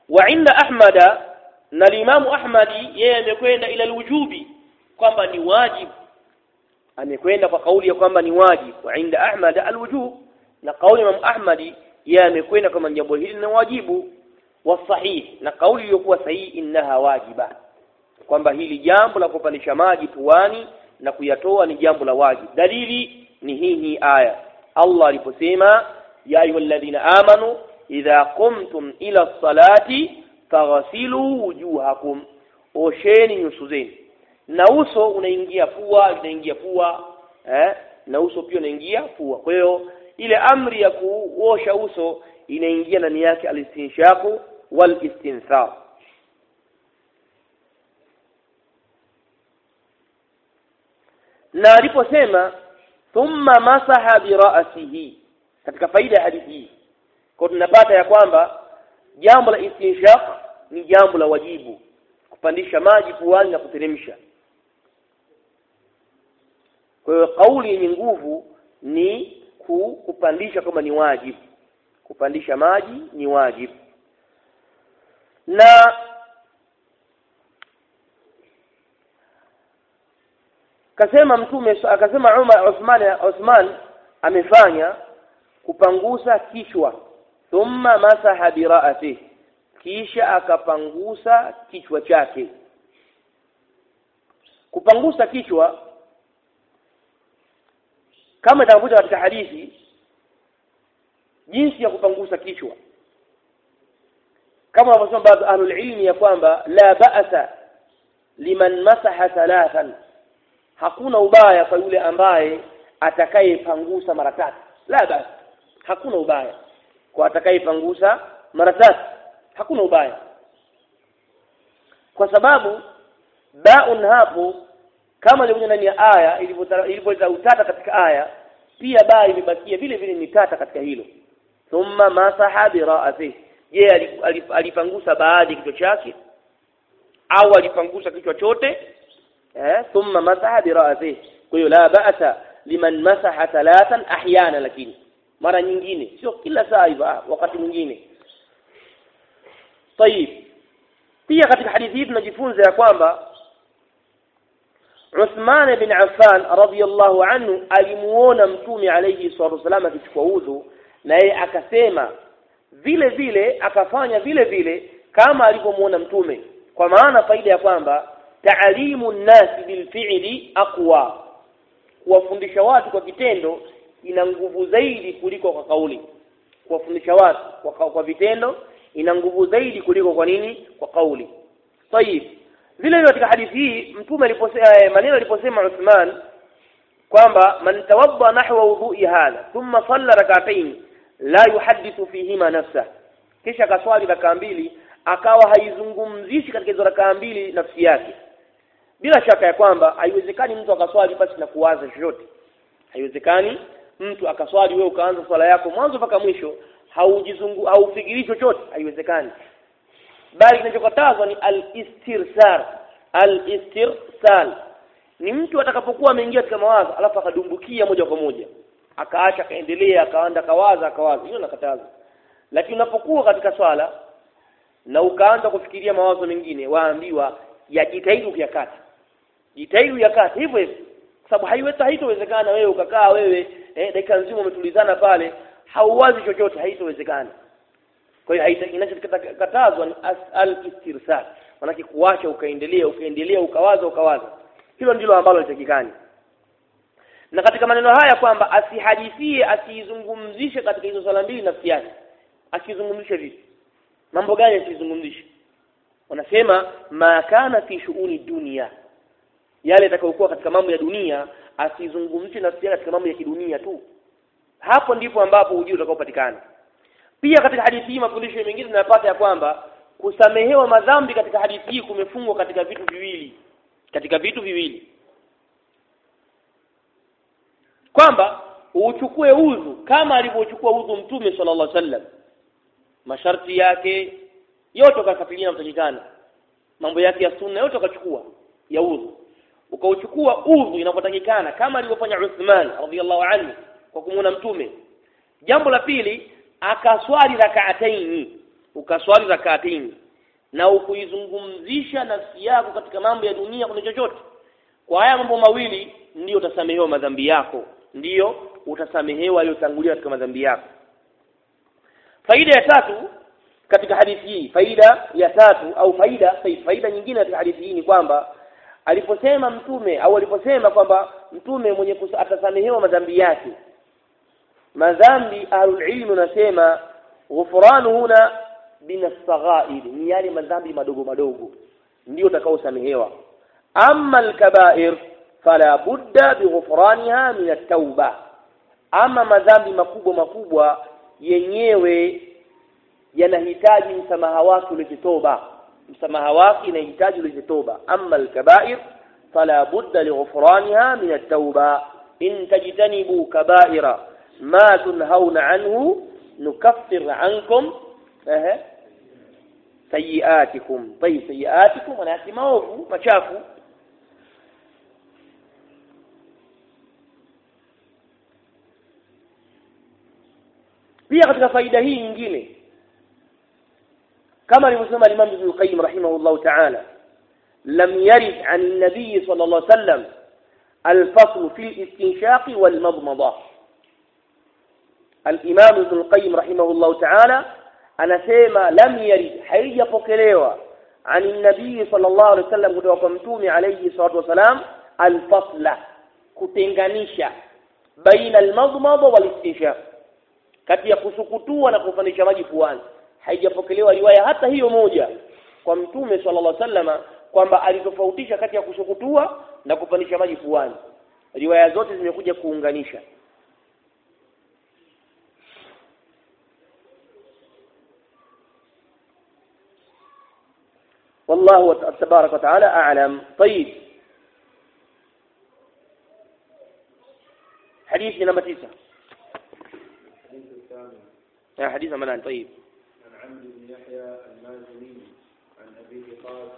Wa inda ahmada na limamu ahmadi yeye amekwenda ila alwujubi kwamba ni wajibu amekwenda kwa kauli ya kwamba ni wajibu wa inda ahmad alwujub. Na kauli Imam Ahmadi yeye amekwenda kama jambo hili ni wajibu. Wa sahih. Na kauli iliyokuwa sahihi innaha wajiba. Kwamba hili jambo la kupandisha maji puani na kuyatoa ni jambo la wajibu dalili ni hii hii aya. Allah aliposema ya ayyuhalladhina amanu idha qumtum ila salati faghsilu wujuhakum. Osheni nyuso zenu. Na uso unaingia pua unaingia pua eh? Na uso pia unaingia pua. Kwa hiyo ile amri ya kuosha uso inaingia ndani yake alistinshaku wal istinthar na aliposema thumma masaha birasihi katika faida ya hadithi hii. Kwa tunapata ya kwamba jambo la istinshaq ni jambo la wajibu kupandisha maji puani na kuteremsha. Kwa hiyo kauli yenye nguvu ni ku, kupandisha kama ni wajibu. Kupandisha maji ni wajibu. Na kasema mtume akasema Umar Uthman Uthman amefanya kupangusa kichwa. Thumma masaha biraati kisha akapangusa kichwa chake. Kupangusa kichwa kama itakavyokuja katika hadithi jinsi ya kupangusa kichwa. Kama wanavyosema baadhi ahlul ilmi ya kwamba la ba'sa liman masaha thalathan. Hakuna ubaya kwa yule ambaye atakayepangusa mara tatu. La ba'sa hakuna ubaya kwa atakayepangusa mara tatu hakuna ubaya. Kwa sababu baun hapo kama ilivyokuja ndani ya aya ilivyoleta utata katika aya pia baa imebakia vile vile ni tata katika hilo. Thumma masaha biraati je alipangusa baadhi kichwa chake? Au alipangusa kichwa chote? Eh thumma masaha biraati kwa hiyo la ba'sa liman masaha thalathan ahyana lakini mara nyingine sio kila saa hivyo wakati mwingine tayib pia katika hadithi hii tunajifunza ya kwamba Uthman bin Affan radhiyallahu anhu alimuona mtume alayhi salatu wasallam akichukua udhu na yeye akasema vile vile akafanya vile vile kama alivyomuona mtume. Kwa maana faida ya kwamba taalimu nnasi bilfiili aqwa kuwafundisha watu kwa vitendo ina nguvu zaidi kuliko kwa kauli. Kuwafundisha watu kwa, kwa vitendo ina nguvu zaidi kuliko kwa nini? Kwa kauli. Tayib vile vile katika hadithi hii mtume aliposema maneno aliposema Uthman kwamba man tawadda nahwa wudhu'i hadha thumma salla rak'atayn la yuhaddithu fihima nafsa kisha kaswali rakaa mbili akawa haizungumzishi katika hizo rakaa mbili nafsi yake. Bila shaka ya kwamba haiwezekani mtu akaswali basi na kuwaza chochote. Haiwezekani mtu akaswali wewe ukaanza swala yako mwanzo mpaka mwisho haujizungu haufikirii chochote haiwezekani. Bali kinachokatazwa ni al-istirsal. Al-istirsal. Ni mtu atakapokuwa ameingia katika mawazo alafu akadumbukia moja kwa moja. Akaacha akaendelea akaanda kawaza akawaza. Hiyo nakataza. Lakini unapokuwa katika swala na ukaanza kufikiria mawazo mengine waambiwa yajitahidi ukiyakata jitahidi uyakate. Hivyo hivyo. Sababu haiwezi haitowezekana wewe ukakaa wewe eh, dakika nzima umetulizana pale hauwazi chochote haitowezekana. Kwa hiyo inachokatazwa ni asal istirsal manake kuacha ukaendelea ukaendelea ukawaza ukawaza. Hilo ndilo ambalo litakikani na katika maneno haya kwamba asihadithie asiizungumzishe katika hizo sala mbili nafsi yake asizungumzishe vipi mambo gani asizungumzishe? Wanasema ma kana fi shuuni dunia yale atakayokuwa katika mambo ya dunia asizungumzishe nafsi yake katika mambo ya kidunia tu hapo ndipo ambapo ujio utakaopatikana. Pia katika hadithi hii mafundisho mengine tunapata ya kwamba kusamehewa madhambi katika hadithi hii kumefungwa katika vitu viwili. Katika vitu viwili. Kwamba uchukue udhu kama alivyochukua udhu mtume sallallahu alaihi wasallam. Masharti yake yote ukafuatilia mtakikana mambo yake ya sunna yote ukachukua ya udhu. Ukauchukua udhu inapotakikana kama alivyofanya Uthman radhiallahu anhu kwa kumuona mtume. Jambo la pili akaswali rakataini ukaswali rakaataini na ukuizungumzisha nafsi yako katika mambo ya dunia kuna chochote. Kwa haya mambo mawili ndiyo utasamehewa madhambi yako ndiyo utasamehewa aliyotangulia katika madhambi yako. Faida ya tatu katika hadithi hii faida ya tatu au faida faida nyingine katika hadithi hii ni kwamba aliposema mtume au aliposema kwamba mtume mwenye atasamehewa madhambi yake madhambi ahlul ilmi wanasema ghufranu huna bin saghair ni yale madhambi madogo madogo ndio utakaosamehewa amma alkabair fala budda bighufraniha min at-tauba ama madhambi makubwa makubwa yenyewe yanahitaji msamaha wake ulete toba msamaha wake inahitaji ulete toba amma alkabair فلا بد لغفرانها من التوبة إن تجتنبوا كبائر ما تنهون عنه نكفر عنكم أه. سيئاتكم طيب سيئاتكم ونأتي maovu machafu pia katika faida hii nyingine kama alivyosema Imam Ibn Qayyim rahimahullah ta'ala lam yarid 'an an-nabiy sallallahu alayhi wasallam al-fasl fi al-istinshaq wal-madmada al-Imam Ibn Qayyim rahimahullah ta'ala anasema lam yarid haijapokelewa 'an an-nabiy sallallahu alayhi wasallam kutoka kwa mtume alayhi salatu wasalam al-fasla kutenganisha baina al-madmada wal-istinshaq kati ya kusukutua na kufanisha maji puani. Haijapokelewa riwaya hata hiyo moja kwa mtume sallallahu alaihi wasallama kwamba alitofautisha kati ya kusukutua na kupanisha maji puani. Riwaya zote zimekuja kuunganisha والله تبارك وتعالى أعلم. طيب. حديث نمبر تسعة. الحديث الثامن يا حديث منان طيب. عن عمرو بن يحيى المازني عن أبيه قال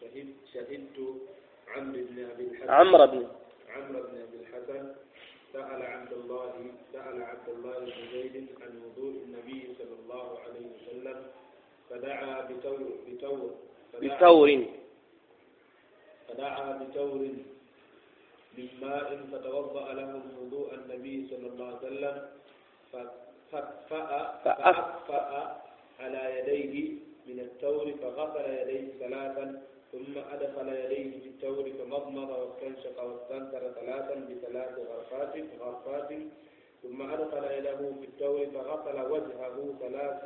شهدت شهدت عمرو بن أبي الحسن. عمرو بن. عمرو بن أبي الحسن. سأل عبد الله سأل عبد الله بن زيد عن وضوء النبي صلى الله عليه وسلم فدعا بتور بتور بثور فدعا بتور من ماء فتوضأ لهم وضوء النبي صلى الله عليه وسلم فأكفأ فأكفأ على يديه من التور فغسل يديه ثلاثا ثم أدخل يديه في التور فمضمض واستنشق واستنثر ثلاثا بثلاث غرفات غرفات ثم أدخل يده في التور فغسل وجهه ثلاث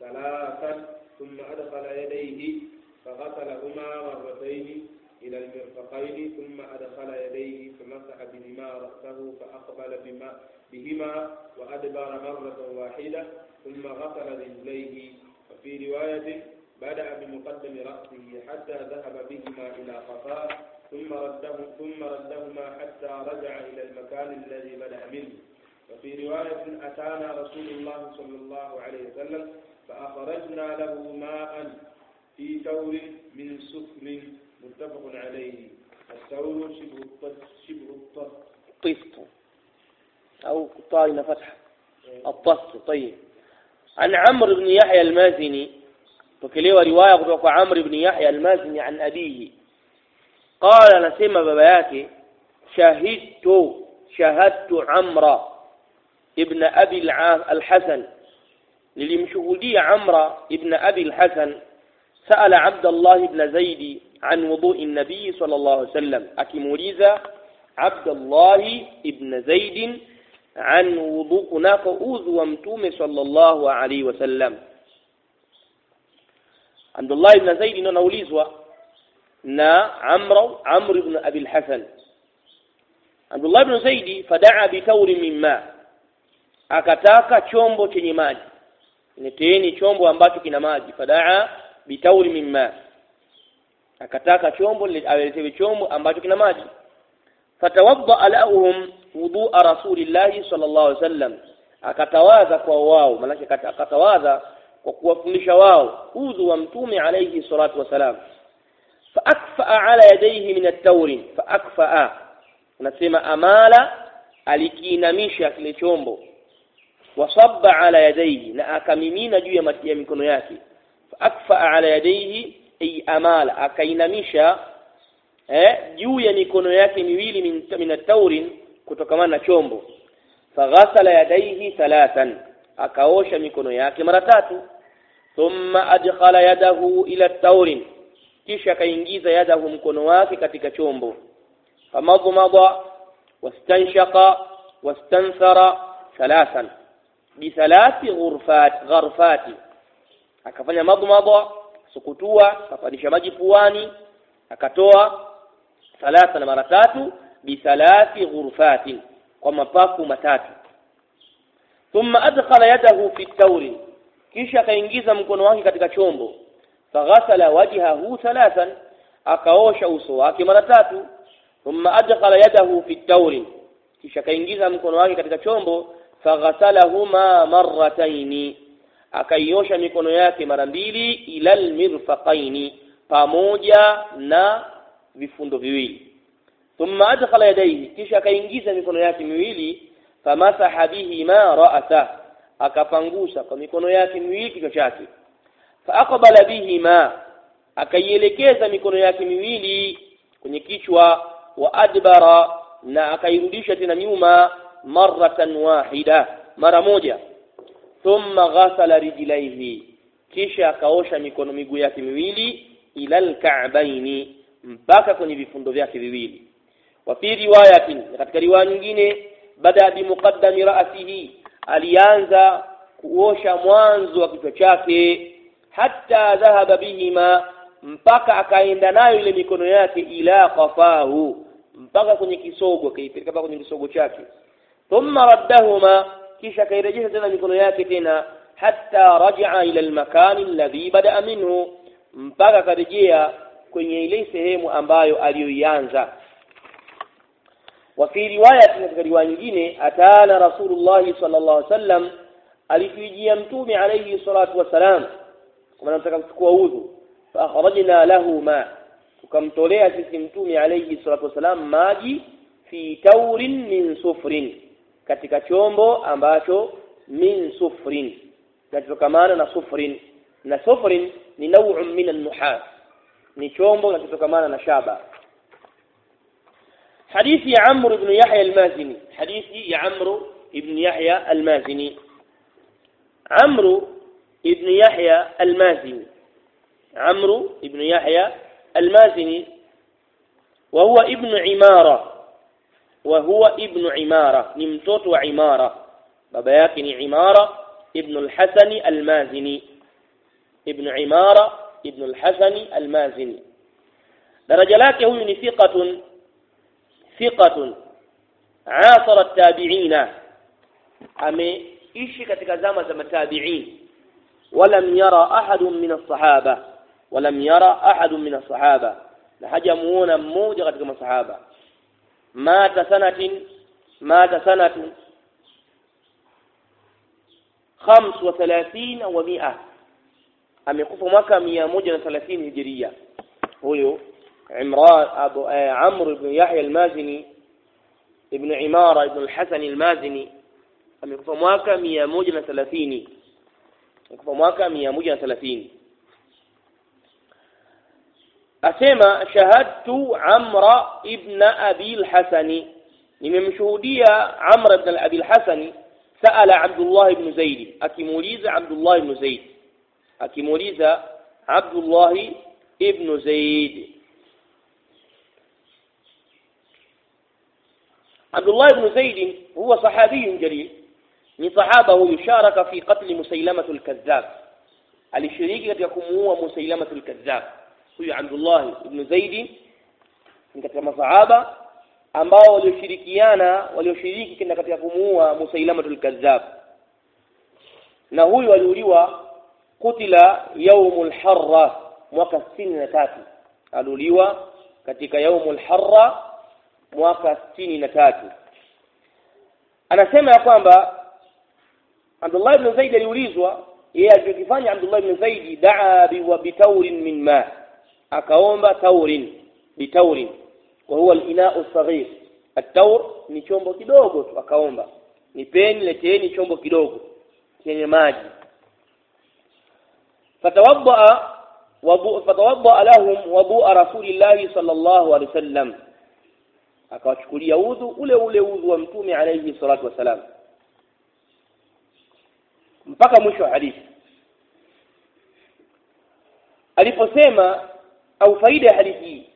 ثلاثا ثم أدخل يديه فغسلهما مرتين إلى المرفقين ثم أدخل يديه فمسح بهما رأسه فأقبل بما بهما وأدبر مرة واحدة ثم غسل رجليه. وفي رواية بدأ بمقدم رأسه حتى ذهب بهما إلى قفاه ثم رده ثم ردهما حتى رجع إلى المكان الذي بدأ منه. وفي رواية أتانا رسول الله صلى الله عليه وسلم فأخرجنا له ماء في ثور من سفر متفق عليه. الثور شبه الطط شبه الطط طفت أو طائنة فتحة إيه. الطط طيب. عن عمرو بن يحيى المازني وكليه رواية قدوك عمرو بن يحيى المازني عن أبيه. قال نسيم بباياتي شهدت شهدت عمرو ابن أبي الحسن nilimshuhudia Amra ibn Abi al-Hasan sa'ala Abdullah ibn Zaid an wudu'i an-nabi sallallahu alayhi wasallam akimuuliza Abdullah ibn Zaid an wudu kunako udhu wa mtume sallallahu alayhi wasallam Abdullah ibn Zaid ndo anaulizwa na Amr Amr ibn Abi al-Hasan Abdullah ibn Zaid fadaa bitaurin min ma akataka chombo chenye maji neteeni chombo ambacho kina maji. Fadaa bitauli mimma akataka chombo aweletewe chombo ambacho kina maji. Fatawadda lahum wudua rasulillahi sallallahu alaihi wasallam. Akatawadha kwa wao maanake akatawaza kwa kuwafundisha wao udhu wa mtume alayhi salatu wasalam. Faakfaa ala yadayhi min at-tawri faakfaa unasema amala alikiinamisha kile chombo wasabba ala yadayhi na akamimina juu ya ya mikono yake. Faakfaa ala yadayhi ay amala akainamisha eh, juu ya mikono yake miwili min, min at-tawrin kutokamana na chombo. Faghasala yadayhi thalathan akaosha mikono yake mara tatu. Thumma adkhala yadahu ila taurin kisha kaingiza yadahu mkono wake katika chombo. Famadmada wastanshaqa wastanthara thalathan bithalathi ghurfat gharfati. Akafanya madhmadha sukutua akapandisha maji puani akatoa thalatha na mara tatu bithalathi ghurfatin kwa mapafu matatu. Thumma adkhala yadahu fi tauri kisha akaingiza mkono wake katika chombo. Faghasala wajhahu thalathan akaosha uso wake mara tatu. Thumma adkhala yadahu fi tawri kisha akaingiza mkono wake katika chombo faghasalahuma marrataini. Akaiosha mikono yake mara mbili ila almirfaqaini pamoja na vifundo viwili. Thumma adkhala yadayhi kisha akaingiza mikono yake miwili famasaha bihima ra'sa akapangusa kwa mikono yake miwili kichwa chake. Faaqbala bihima akaielekeza mikono yake miwili kwenye kichwa wa adbara na akairudisha tena nyuma maratan wahida mara moja. Thumma ghasala rijlaihi kisha akaosha mikono miguu yake miwili ila alka'baini mpaka kwenye vifundo vyake viwili. Wa fi riwayatin katika riwaya nyingine bada bimuqaddami ra'sihi alianza kuosha mwanzo wa kichwa chake hatta dhahaba bihima mpaka akaenda nayo ile mikono yake ila qafahu mpaka kwenye kisogo akaipeleka kwenye kisogo chake ثم ردهما. كيشا كيرجيه تنمي كنو ياكتنا. حتى رجع إلى المكان الذي بدأ منه. مبقى كرجيه كن يلي سهيم أمبايو أليو يانزا. وفي رواية نتك رواية جينة أتانا رسول الله صلى الله عليه وسلم. ألي في جيمتوم عليه الصلاة والسلام. ومن أمتك أوذو فأخرجنا له ماء وكم تولي أسيس عليه الصلاة والسلام ماجي في تور من صفر katika chombo ambacho min sufrin kinachotokamana na sufrin na sufrin ni nau'un min an-nuhas ni chombo kinachotokamana na shaba حديث يا عمرو بن يحيى المازني حديث يا عمرو بن يحيى المازني عمرو بن يحيى المازني عمرو بن يحيى المازني وهو ابن عمارة وهو ابن عمارة نمتوت وعمارة بباياكني عمارة. ابن الحسن المازني. ابن عمارة ابن الحسن المازني. درجلات هون ثقة ثقة. عاصر التابعين. أمي إيشي كتك زامة زم التابعين. ولم يرى أحد من الصحابة. ولم يرى أحد من الصحابة. لحجمون موجة كتك من الصحابة, مات سنة مات سنة خمس وثلاثين ومئة amekufa mwaka mia moja na thelathini hijiria huyu imran abu eh, amr ibn yahya almazini ibn imara ibn alhasani almazini amekufa mwaka mia moja na thelathini amekufa mwaka mia moja na thelathini asema shahadtu Amra ibn Abi al-Hasani, nimemshuhudia Amra ibn Abi al-Hasani. Saala Abdullah ibn Zaidi, akimuuliza Abdullah ibn Zaidi, akimuuliza Abdullah ibn Zaidi. عبد الله بن زيد هو صحابي جليل من صحابه يشارك في قتل مسيلمة الكذاب الشريك يقوم هو مسيلمة الكذاب huyu abdullah ibnu zaidi ni katika masahaba ambao walioshirikiana walioshiriki katika kumuua musailamatu lkadhab na huyu aliuliwa kutila yaumu lharra mwaka sitini na tatu. Aliuliwa katika yaumu lharra mwaka sitini na tatu. Anasema ya kwamba Abdullah ibn Zaid aliulizwa yeye alichokifanya Abdullah ibn Zaid daa bitawrin min ma akaomba taurin bitaurin wa huwa al-ina'u saghir at-taur ni chombo kidogo tu akaomba. Nipeni leteeni chombo kidogo chenye maji. Fatawadda fatawadda lahum wudu'a rasulillahi sallallahu alaihi wasallam akawachukulia udhu ule ule udhu wa mtume alayhi salatu wasalam. Mpaka mwisho wa hadithi. Aliposema au faida ya hadithi hii?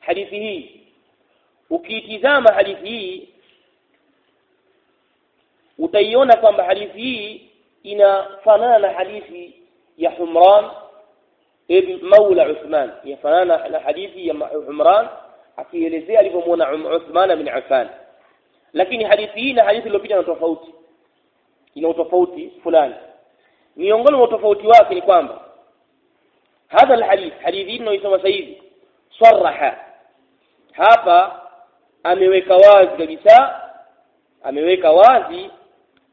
Hadithi hii ukiitizama hadithi hii utaiona kwamba hadithi hii inafanana na hadithi ya Humran ibn Maula Uthman. Inafanana na hadithi ya Humran akielezea alivyomwona Uthman bin Affan. Lakini hadithi hii na hadithi iliyopita ina tofauti. Ina utofauti fulani. Miongoni mwa utofauti wake ni kwamba hadha alhadith hadithi hii tunaisoma sasa hivi saraha hapa ameweka wazi kabisa ameweka wazi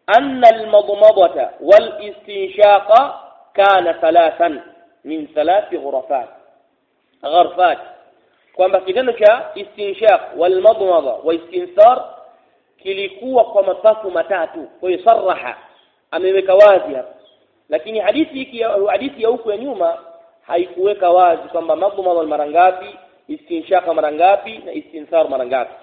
anna almadmadata walistinshaqa kana thalathan min thalathi ghurafat gharfat kwamba kitendo cha istinshaq walmadmada wa istinthar kilikuwa kwa mapafu matatu kwa hiyo saraha ameweka wazi hapa lakini hadithi hiki hadithi ya huku ya nyuma haikuweka wazi kwamba madhumama mara ngapi istinshaka mara ngapi na istinthar mara ngapi.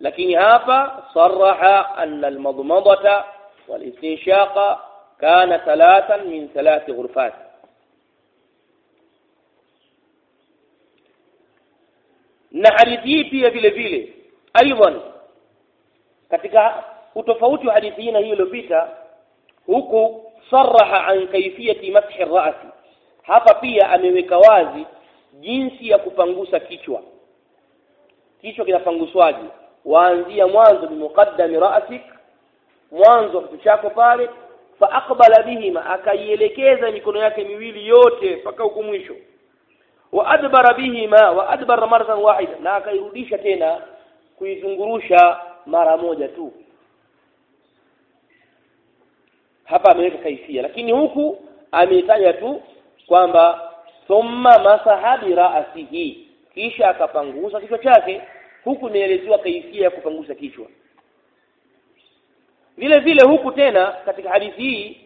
Lakini hapa saraha anna almadmadata walistinshaqa kana thalathan min thalathi ghurfat. Na hadithi hii pia vile vile aidan katika utofauti wa hadithi hii na hiyo iliyopita huku saraha an kaifiyati mashi rasi hapa pia ameweka wazi jinsi ya kupangusa kichwa. Kichwa kinapanguswaje? Waanzia mwanzo bimuqaddami rasik mwanzo wa kichwa chako pale fa aqbala bihima akaielekeza mikono yake miwili yote mpaka huko mwisho. Wa adbara bihima wa adbara maratan wahida na akairudisha tena kuizungurusha mara moja tu. Hapa ameweka kaifia lakini huku ametaja tu kwamba thumma masaha birasihi kisha akapangusa kichwa chake huku nielezewa kaifia ya kupangusa kichwa. Vile vile huku tena katika hadithi hii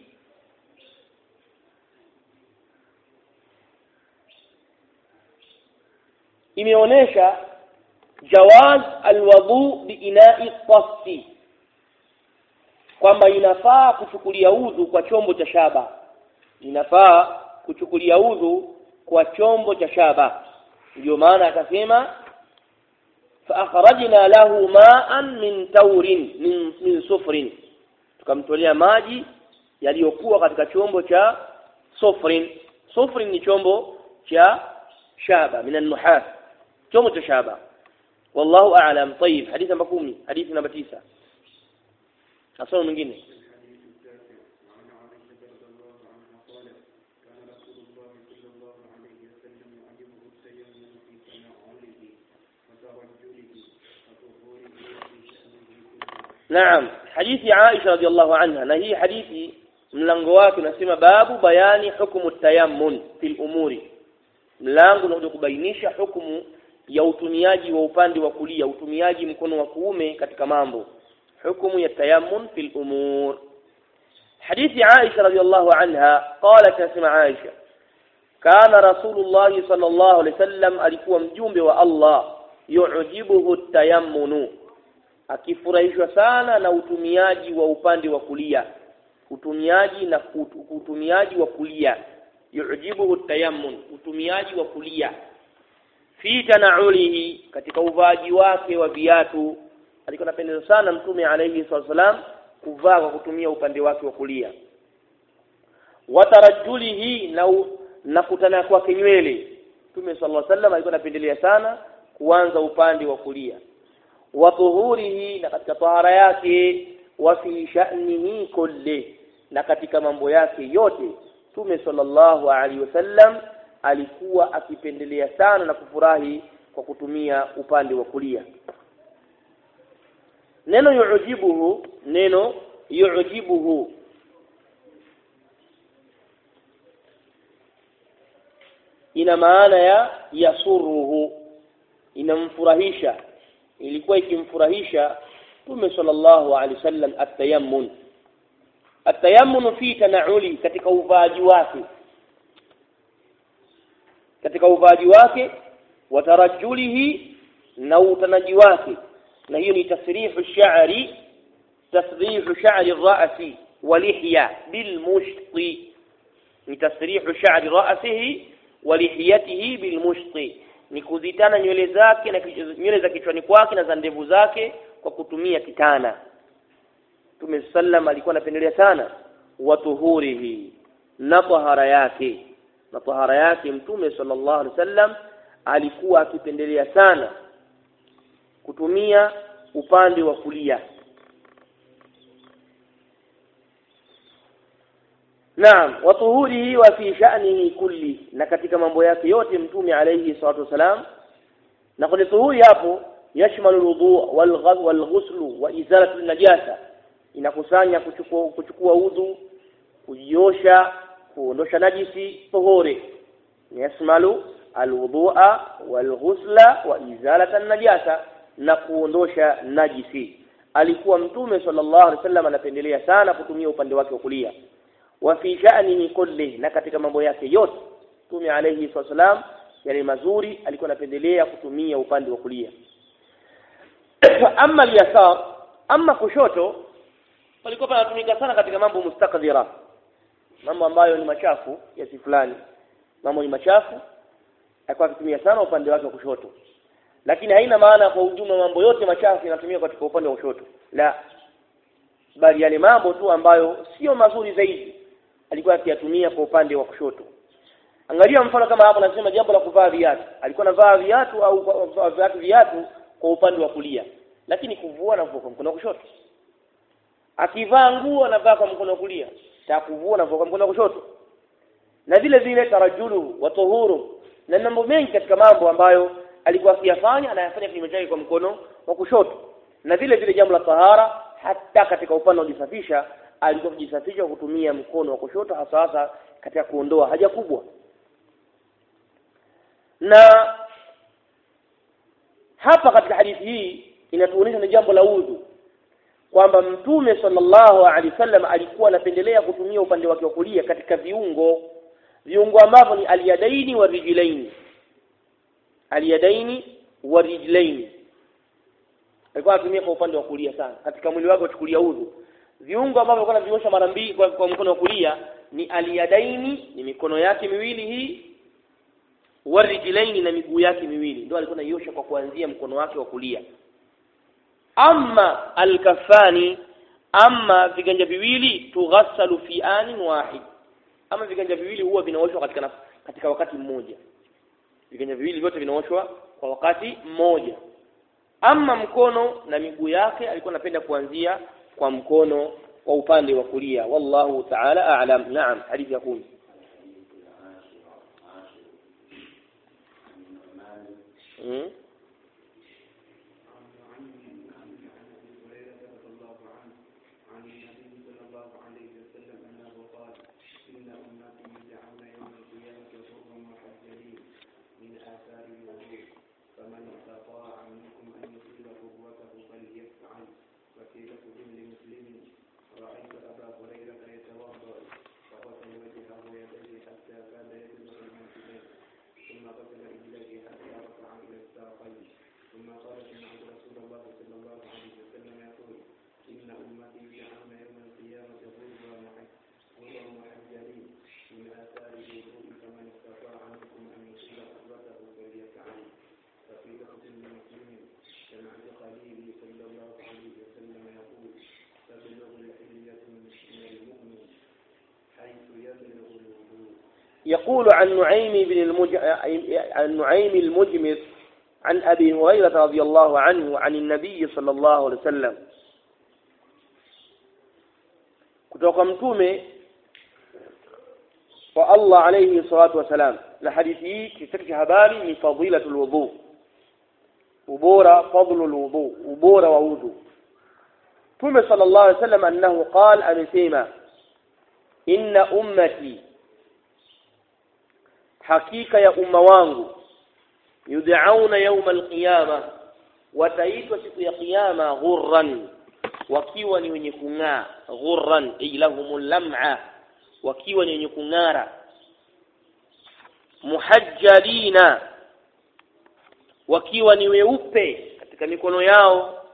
imeonesha jawaz alwudu biinai tasti kwamba inafaa kuchukulia udhu kwa chombo cha shaba. Inafaa kuchukulia udhu kwa chombo cha shaba ndio maana akasema faakhrajna lahu ma'an min taurin min, min sufrin tukamtolea maji yaliyokuwa katika chombo cha sufrin sufrin ni chombo cha shaba min an-nuhas chombo cha shaba wallahu a'lam طيب hadithi namba 10 hadithi namba 9 asoma mwingine Naam, hadithi ya Aisha radhiallahu anha na hii hadithi mlango wake unasema babu bayani hukumu tayammun fil umuri. Mlango unakuja kubainisha hukumu ya utumiaji wa upande wa kulia, utumiaji mkono wa kuume katika mambo. Hukumu ya tayammun fil umur. Hadithi Aisha radhiallahu anha qalat nasema Aisha kana Rasulullah sallallahu alaihi wasallam alikuwa mjumbe wa Allah yujibuhu tayammunu akifurahishwa sana na utumiaji wa upande wa kulia. Utumiaji na utumiaji wa kulia. Yujibuhu tayammun utumiaji wa kulia. Fi tanaulihi katika uvaaji wake wa viatu. Alikuwa anapendeza sana mtume alayhi wasallam kuvaa kwa kutumia upande wake wa kulia. Watarajulihi na na kutana kwake nywele. Mtume sallallahu alaihi wasallam alikuwa anapendelea sana kuanza upande wa kulia wa tuhurihi na katika tahara yake wa fi sha'nihi kulli na katika mambo yake yote Mtume sallallahu alaihi wasallam alikuwa akipendelea sana na kufurahi kwa kutumia upande wa kulia. Neno yujibuhu neno yujibuhu. Ina maana ya yasuruhu inamfurahisha ilikuwa ikimfurahisha Mtume sallallahu alaihi wasallam at-tayammun at-tayammun fi tanauli katika uvaaji wake katika uvaaji wake wa tarajulihi na utanaji wake na hiyo ni tasrihu sha'ri tasrihu sha'ri ra'si wa lihya bil mushti ni tasrihu sha'ri ra'sihi bil mushti ni kuzitana nywele zake na nywele za kichwani kwake na za ndevu zake kwa kutumia kitana. Mtume sallam alikuwa anapendelea sana watuhurihi na tahara yake. Na tahara yake Mtume sallallahu alaihi wasallam alikuwa akipendelea sana kutumia upande wa kulia naam wa tuhurihi wa fi sha'nihi kulli na katika mambo yake yote mtume alayhi salatu wasalam na kwenye tuhuri hapo yashmalu alwudu walghuslu wa izalatu najasa. Inakusanya kuchukua kuchukua udhu kujiosha kuondosha najisi tohore. Yashmalu alwudua walghusla wa izalata najasa na kuondosha najisi. Alikuwa mtume sallallahu alaihi wasallam anapendelea sana kutumia upande wake wa kulia wa fi sha'nihi kulli na katika mambo yake yote. Tumi alayhi wasallam yale mazuri alikuwa anapendelea kutumia upande wa kulia. Amma al-yasar amma kushoto palikuwa panatumika sana katika mambo mustakdhira mambo ambayo ni machafu kiasi fulani. Mambo ni machafu alikuwa akitumia sana upande wake wa kushoto. Lakini haina maana kwa ujumla mambo yote machafu yanatumika katika upande wa kushoto. La bali yale mambo tu ambayo sio mazuri zaidi alikuwa akiyatumia kwa upande wa kushoto. Angalia mfano kama hapo nasema jambo la kuvaa viatu. Alikuwa anavaa viatu au viatu viatu kwa upande wa kulia lakini kuvua na kuvua kwa mkono wa kushoto. Akivaa nguo anavaa kwa mkono wa kulia. Ta kuvua na kuvua kwa mkono wa kushoto. Na vile vile tarajulu wa tuhuru na mambo mengi katika mambo ambayo alikuwa akiyafanya anayafanya kinyume chake kwa mkono wa kushoto. Na vile vile jambo la tahara hata katika upande wa kujisafisha alikuwa kujisafisha kutumia mkono wa kushoto hasa hasa katika kuondoa haja kubwa. Na hapa katika hadithi hii inatuonyesha ni jambo la udhu kwamba mtume sallallahu alaihi wasallam alikuwa anapendelea kutumia upande wake wa kulia katika viungo viungo ambavyo ni aliyadaini wa rijlaini. Aliyadaini wa rijlaini. Alikuwa anatumia kwa upande wa kulia sana katika mwili wake uchukulia udhu viungo ambavyo alikuwa anaviosha mara mbili kwa, kwa mkono wa kulia ni aliyadaini ni mikono yake miwili hii warijilaini na miguu yake miwili. Ndio alikuwa anaiosha kwa kuanzia mkono wake wa kulia. Amma alkafani amma viganja viwili tughassalu fi anin wahid. Ama viganja viwili huwa vinaoshwa katika katika wakati mmoja. Viganja viwili vyote vinaoshwa kwa wakati mmoja. Ama mkono na miguu yake alikuwa anapenda kuanzia kwa mkono wa upande wa kulia. Wallahu ta'ala a'lam. Naam hadithi ya kumi. Mm. ثم قال سمعت رسول الله صلى الله عليه وسلم يقول إن أمتي يدعون يوم القيامة غربا غربا محجلين من آثار الوضوء فمن استطاع منكم أن يصل قرته فليفعل. ففي لفظ لمسلم سمعت خليلي صلى الله عليه وسلم يقول تبلغ الحلية من المؤمن حيث يبلغ الوضوء يقول عن نعيم بن المج... عن نعيم المجمس عن أبي هريرة رضي الله عنه عن النبي صلى الله عليه وسلم. كتوكم تومي فالله عليه الصلاة والسلام لحديثي كتكش هباري من فضيلة الوضوء وبورا فضل الوضوء وبورا ووضوء ثم صلى الله عليه وسلم أنه قال أبي سيما إن أمتي حقيقة يا أموانغو yud'auna yauma alqiyama wataitwa siku ya kiyama ghurran wakiwa ni wenye kung'aa ghurran ilahumul lam'a wakiwa ni wenye kung'ara. Muhajjalina wakiwa ni weupe katika mikono yao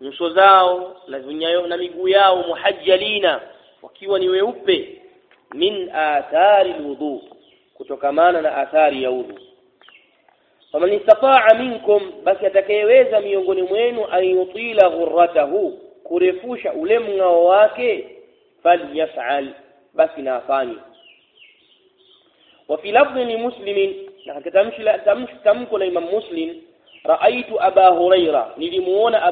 nyuso zao na vinyayo na miguu yao muhajjalina wakiwa ni weupe min athari alwudu kutokamana na athari ya udhu faman istataa minkum basi atakayeweza miongoni mwenu an yutila ghurratahu kurefusha ule mng'ao wake falyafal basi na afanye. Wa fi lafdhi li muslimin na katika tamshi la tamshi tamko la imam muslim فغسل aba huraira nilimuona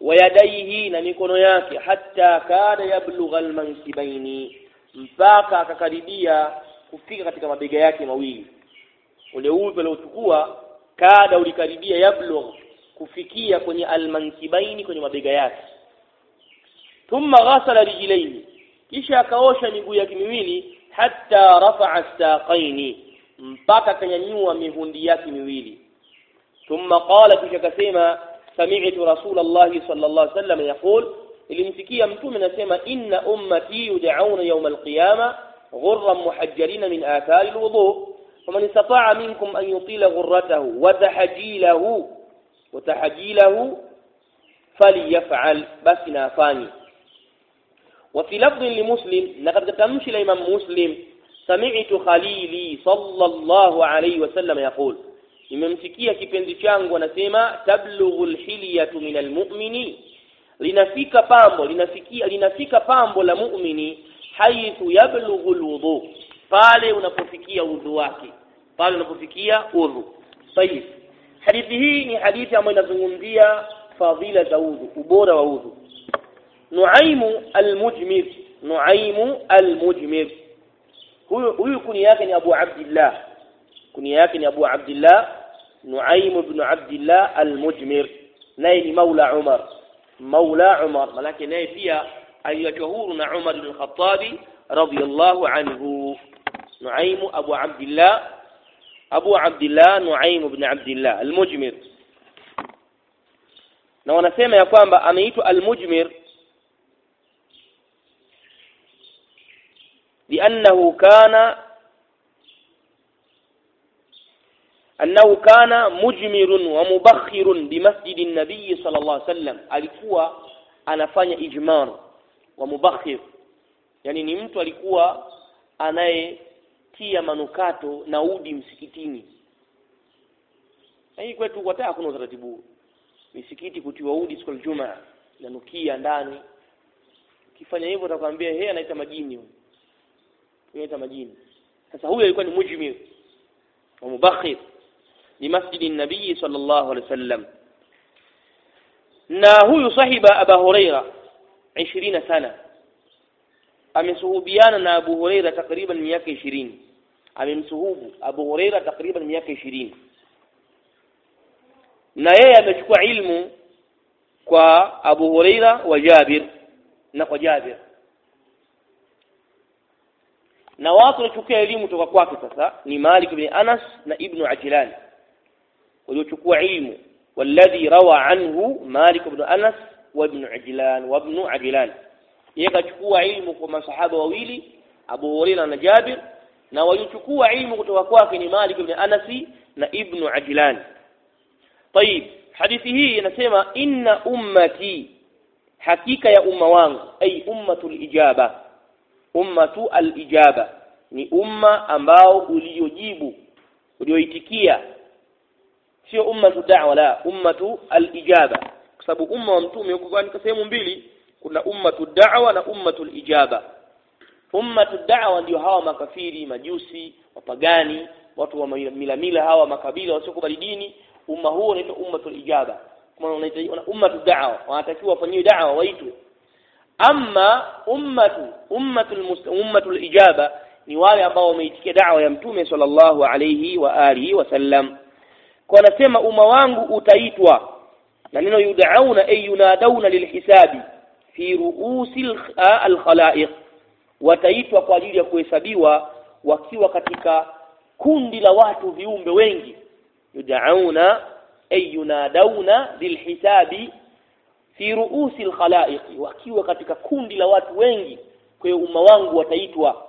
wayadaihi na mikono yake hatta kada yablugha almansibaini mpaka akakaribia kufika katika mabega yake mawili. Ule udhu aliochukua kada ulikaribia yablugh kufikia kwenye almankibaini kwenye mabega yake. Thumma ghasala rijlaini kisha akaosha miguu yake miwili hatta rafa'a saqaini mpaka akanyanyua mihundi yake miwili. Thumma qala kisha akasema سمعت رسول الله صلى الله عليه وسلم يقول اللي مسكيه الامسكية من السماء إن أمتي يدعون يوم القيامة غرا محجرين من آثار الوضوء ومن استطاع منكم أن يطيل غرته وتحجيله وتحجيله فليفعل بس نافاني. وفي لفظ لمسلم لقد تمشي لإمام مسلم سمعت خليلي صلى الله عليه وسلم يقول nimemsikia kipenzi changu anasema tablughu lhilyatu min almu'mini. Linafika pambo linafikia linafika pambo la mu'mini haithu yablughu alwudu pale unapofikia udhu wake. Pale unapofikia udhu sahihi. Hadithi hii ni hadithi ambayo inazungumzia fadhila za udhu ubora wa udhu Nuaimu al-Mujmir. Nuaimu al-Mujmir. Huyu huyu kuni yake ni Abu Abdullah كنياك أبو عبد الله نعيم بن عبد الله المجمر. نين مولى عمر. مولى عمر. ولكن نين فيها أي جهور عمر بن الخطاب رضي الله عنه. نعيم أبو عبد الله. أبو عبد الله نعيم بن عبد الله المجمر. نعم، نوانا يا يقوان بأميت المجمر. لأنه كان annahu kana mujmirun wa mubakhirun bimasjidi nabiyi sal llah sallam alikuwa anafanya ijmar wa mubakhir yani ni mtu alikuwa anayetia manukato na udi msikitini. Hii kwetu wataa hakuna utaratibu. Misikiti kutiwa udi siku aljumaa nanukia ndani. Ukifanya hivyo utakwambia yeye anaita majini huyu. Anaita majini. Sasa huyo alikuwa ni mujmir wa mubakhir لمسجد النبي صلى الله عليه وسلم. ناهو يصحب أبا هريرة عشرين سنة. أمسه بيانا أبو هريرة تقريبا مياك عشرين أمسه أبو هريرة تقريبا مياك عشرين نايا يمشكو علم كوا أبو هريرة وجابر. نقو جابر. نواصل شكا يلي متوقع كوا كتسا نمالك بن أنس ابن عجلان. waliochukua ilmu والذي روى عنه مالك بن أنس وابن عجلان وابن عجلان yakachukua ilmu kwa masahaba wawili Abu Hurairah na Jabir na waliochukua ilmu kutoka kwake ni Malik ibn Anas na Ibn Ajlan طيب hadithi hii inasema inna ummati hakika ya umma wangu ay ummatul ijaba ummatu al-ijaba ni umma ambao uliojibu ulioitikia sio ummatu da'wa la ummatu al-ijaba kwa sababu umma wa mtume uko katika sehemu mbili kuna ummatu da'wa na ummatu al-ijaba ummatu da'wa ndio hawa makafiri majusi wapagani watu wa mila mila hawa makabila wasiokubali dini umma huo unaitwa ummatu al-ijaba kama unaitwa ummatu da'wa wanatakiwa wafanyiwe da'wa waitwe amma ummatu ummatul ummatul ijaba ni wale ambao wameitikia da'wa ya mtume sallallahu alayhi wa alihi wasallam kwa nasema umma wangu utaitwa. Na neno yud'auna ay yunadauna lilhisabi fi ruusi alkhalaiq. Wataitwa kwa ajili ya kuhesabiwa wakiwa katika kundi la watu viumbe wengi. Yud'auna ay yunadauna lilhisabi fi ruusi alkhalaiq. Wakiwa katika kundi la watu wengi kwa hiyo umma wangu wataitwa.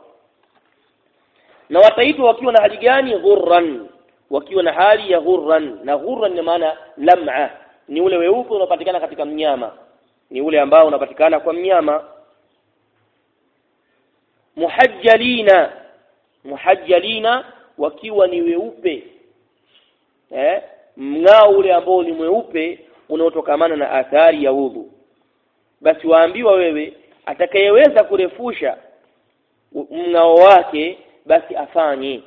Na wataitwa wakiwa na hali gani? Ghurran wakiwa na hali ya ghurran. Na ghurran ni maana lam'a. Ni ule weupe unapatikana katika mnyama. Ni ule ambao unapatikana kwa mnyama. Muhajjalina. Muhajjalina wakiwa ni weupe. Eh? Mng'ao ule ambao ni mweupe unaotokamana na athari ya udhu basi waambiwa wewe atakayeweza kurefusha mng'ao wake basi afanye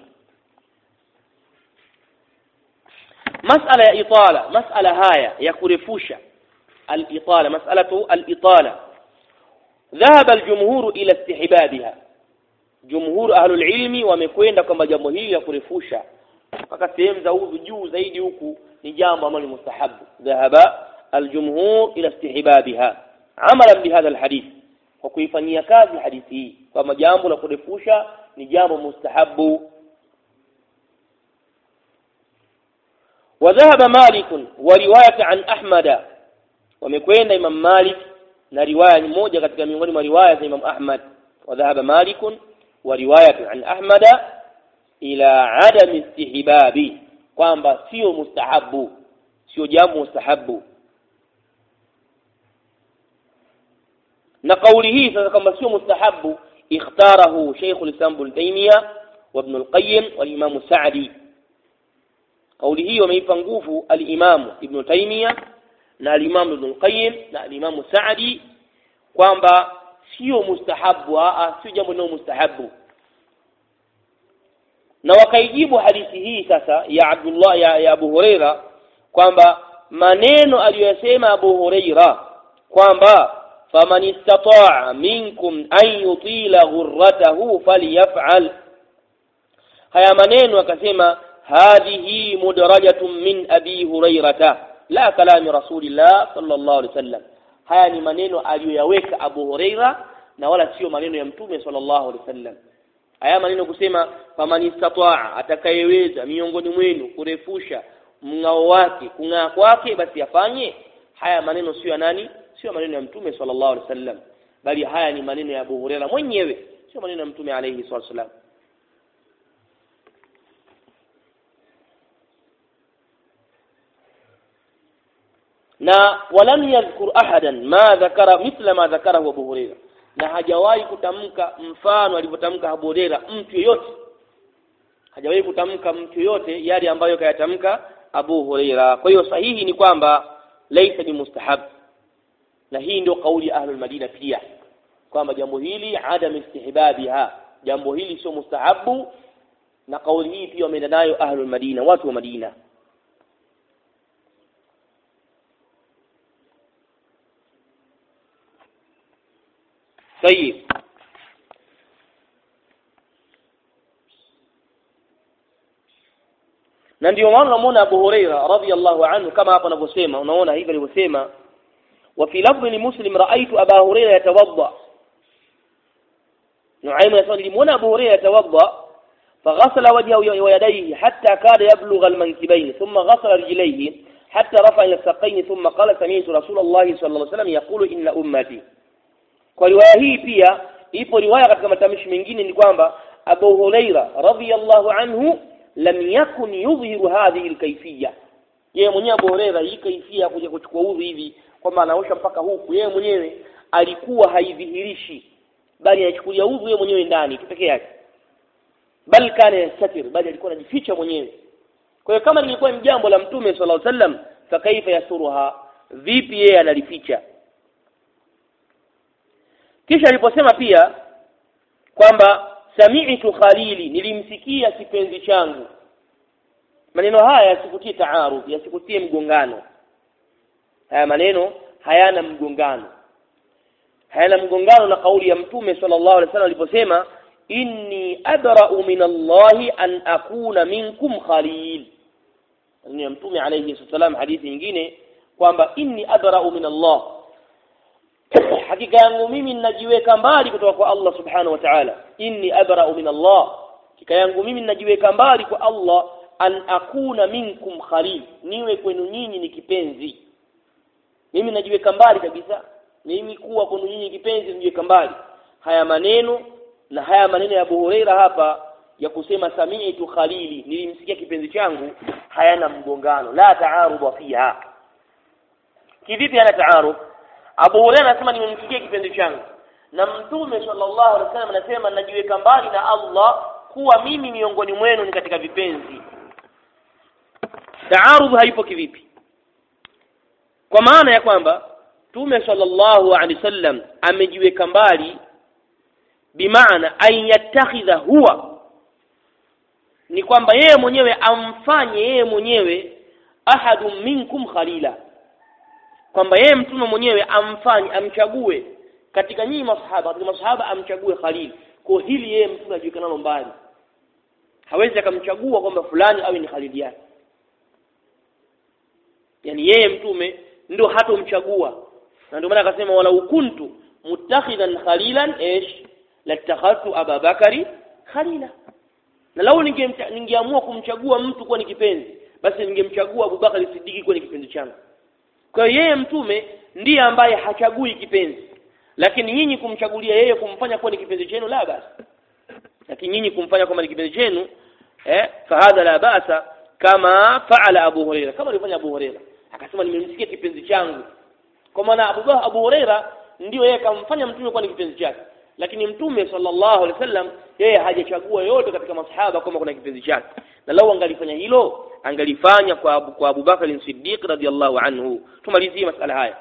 مسألة يا إطالة مسألة هاي يا يكرفوشة الإطالة مسألة الإطالة. ذهب الجمهور إلى استحبابها. جمهور أهل العلم ومكوين لكم جمهور يكرفوشة فقد ذو جو زيديوكو نجام من المستحب. ذهب الجمهور إلى استحبابها. عملا بهذا الحديث. وكيف نيكاز الحديثي فمجام لكرفوشة نجام مستحب. وذهب مالك ورواية عن أحمد wamekwenda Imam Malik na riwaya moja katika miongoni mwa riwaya za Imam Ahmad وذهب مالك ورواية عن أحمد إلى عدم استحباب kwamba sio mustahabu sio jambo mustahabu na kauli hii sasa kwamba sio mustahabu ikhtarahu Sheikh al-Islam Ibn Taymiyyah wa Ibn al-Qayyim wal Imam Sa'di kauli hii wameipa nguvu alimamu Ibnu Ibn Taymiyyah na al-Imam Ibn al-Qayyim na alimamu Sa'di kwamba sio mustahabu sio jambo linao mustahabu na wakaijibu hadithi hii sasa ya Abdullah ya, ya Abu Huraira kwamba maneno aliyosema Abu Huraira kwamba faman istata'a minkum an yutila ghurratahu falyaf'al. Haya maneno akasema hadhihi mudrajatun min abi hurairata. La kalami rasulillah sallallahu alaihi wasallam. Haya ni maneno aliyoyaweka Abu Huraira na wala sio maneno ya mtume sallallahu alaihi wasallam. Haya maneno kusema faman istataa atakayeweza miongoni mwenu kurefusha mng'ao wake kung'aa kwake basi afanye. Haya maneno sio ya nani? Sio maneno ya mtume sallallahu alaihi wasallam. Bali haya ni maneno ya Abu Huraira mwenyewe. Sio maneno ya mtume alaihi wasallam na walam yadhkur ahadan ma dhakara mithla ma dhakarahu Abu Huraira. Na hajawahi kutamka mfano alivyotamka Abu Huraira mtu yoyote hajawahi kutamka mtu yoyote yale ambayo kayatamka Abu Huraira. Kwa hiyo sahihi ni kwamba laisa ni mustahab. Na hii ndio kauli ya madina pia kwamba jambo hili adam istihbabiha. Jambo hili sio mustahabu na kauli hii pia wameenda nayo ahlul madina watu wa madina طيب na ndio maana unamuona Abu Huraira radhiallahu anhu kama hapo anavyosema unaona hivyo alivyosema wa fi lafdhi li muslim raaitu aba huraira yatawadda nuaim anasema nilimuona abu huraira yatawadda faghasala wajhahu wa yadayhi hatta kada yablugha almankibaini thumma ghasala rijlaihi hatta rafa ila saqaini thumma qala sami'tu rasul allahi sallallahu alaihi wasallam yaqulu inna ummati kwa riwaya hii pia ipo riwaya katika matamshi mengine ni kwamba Abu Huraira radhiyallahu anhu lam yakun yudhiru hadhihi alkayfiyya. Yeye mwenyewe Abu Huraira hii kaifia kuja kuchukua udhu hivi kwamba anaosha mpaka huku. Yeye mwenyewe alikuwa haidhihirishi bali anachukulia udhu yeye mwenyewe ndani peke yake. Bal kana yastatir bali alikuwa anajificha mwenyewe. Kwa hiyo kama lilikuwa ni jambo la mtume sallallahu alaihi wasallam fakaifa yasuruha? Vipi yeye analificha kisha aliposema pia kwamba sami'tu khalili nilimsikia kipenzi changu. Maneno haya yasikutie taarud yasikutie mgongano. Haya maneno hayana mgongano. Hayana mgongano na kauli ya mtume sallallahu alaihi wasallam aliposema inni adra'u min Allahi an akuna minkum khalil. Ni mtume alayhi salam hadithi nyingine kwamba inni adra'u min Allah hakika yangu mimi ninajiweka mbali kutoka kwa Allah subhanahu wa ta'ala. Inni abra'u min Allah. Hakika yangu mimi ninajiweka mbali kwa Allah an akuna minkum khalil. Niwe kwenu nyinyi ni kipenzi. Mimi najiweka mbali kabisa. Mimi kuwa kwenu nyinyi kipenzi nijiweka mbali. Haya maneno na haya maneno ya Abu Huraira hapa ya kusema sami'tu khalili nilimsikia kipenzi changu hayana mgongano. La taarudha fiha. Kivipi hana taarud Abu Hurairah anasema nimemsikia kipenzi changu na Mtume sallallahu alaihi wasallam anasema najiweka mbali na Allah kuwa mimi miongoni mwenu ni katika vipenzi. Taarudh haipo kivipi? Kwa maana ya kwamba Mtume sallallahu alaihi wasallam amejiweka mbali bimaana an huwa ni kwamba yeye mwenyewe amfanye yeye mwenyewe ahadun minkum khalila kwamba yeye mtume mwenyewe amfanye amchague katika nyinyi masahaba katika masahaba amchague khalil. Kwa hili yeye mtume ajulikanalo mbali. Hawezi akamchagua kwamba fulani awe ni khalil yake. Yani yeye mtume ndio hatomchagua. Na ndio maana akasema wala ukuntu mutakhidan khalilan ish latakhadtu Abu ababakari khalila. Na lau ningeamua ninge kumchagua mtu kuwa ni kipenzi basi ningemchagua Abubakar Siddiq kuwa ni kipenzi changu kwa hiyo yeye mtume ndiye ambaye hachagui kipenzi. Lakini nyinyi kumchagulia yeye kumfanya kuwa ni kipenzi chenu la basi. Lakini nyinyi kumfanya kwamba ni kipenzi chenu eh fahadha la basa kama faala Abu Huraira. Kama alifanya Abu Huraira. Akasema nimemsikia kipenzi changu. Kwa maana Abu Abu Huraira ndio yeye kamfanya mtume kuwa ni kipenzi chake. Lakini mtume sallallahu alaihi wasallam yeye hajachagua yote katika masahaba kama kuna kipenzi chake na lau angalifanya hilo angalifanya kwa Abu, kwa Abu Bakar Siddiq radhiallahu anhu. Tumalizie masala haya.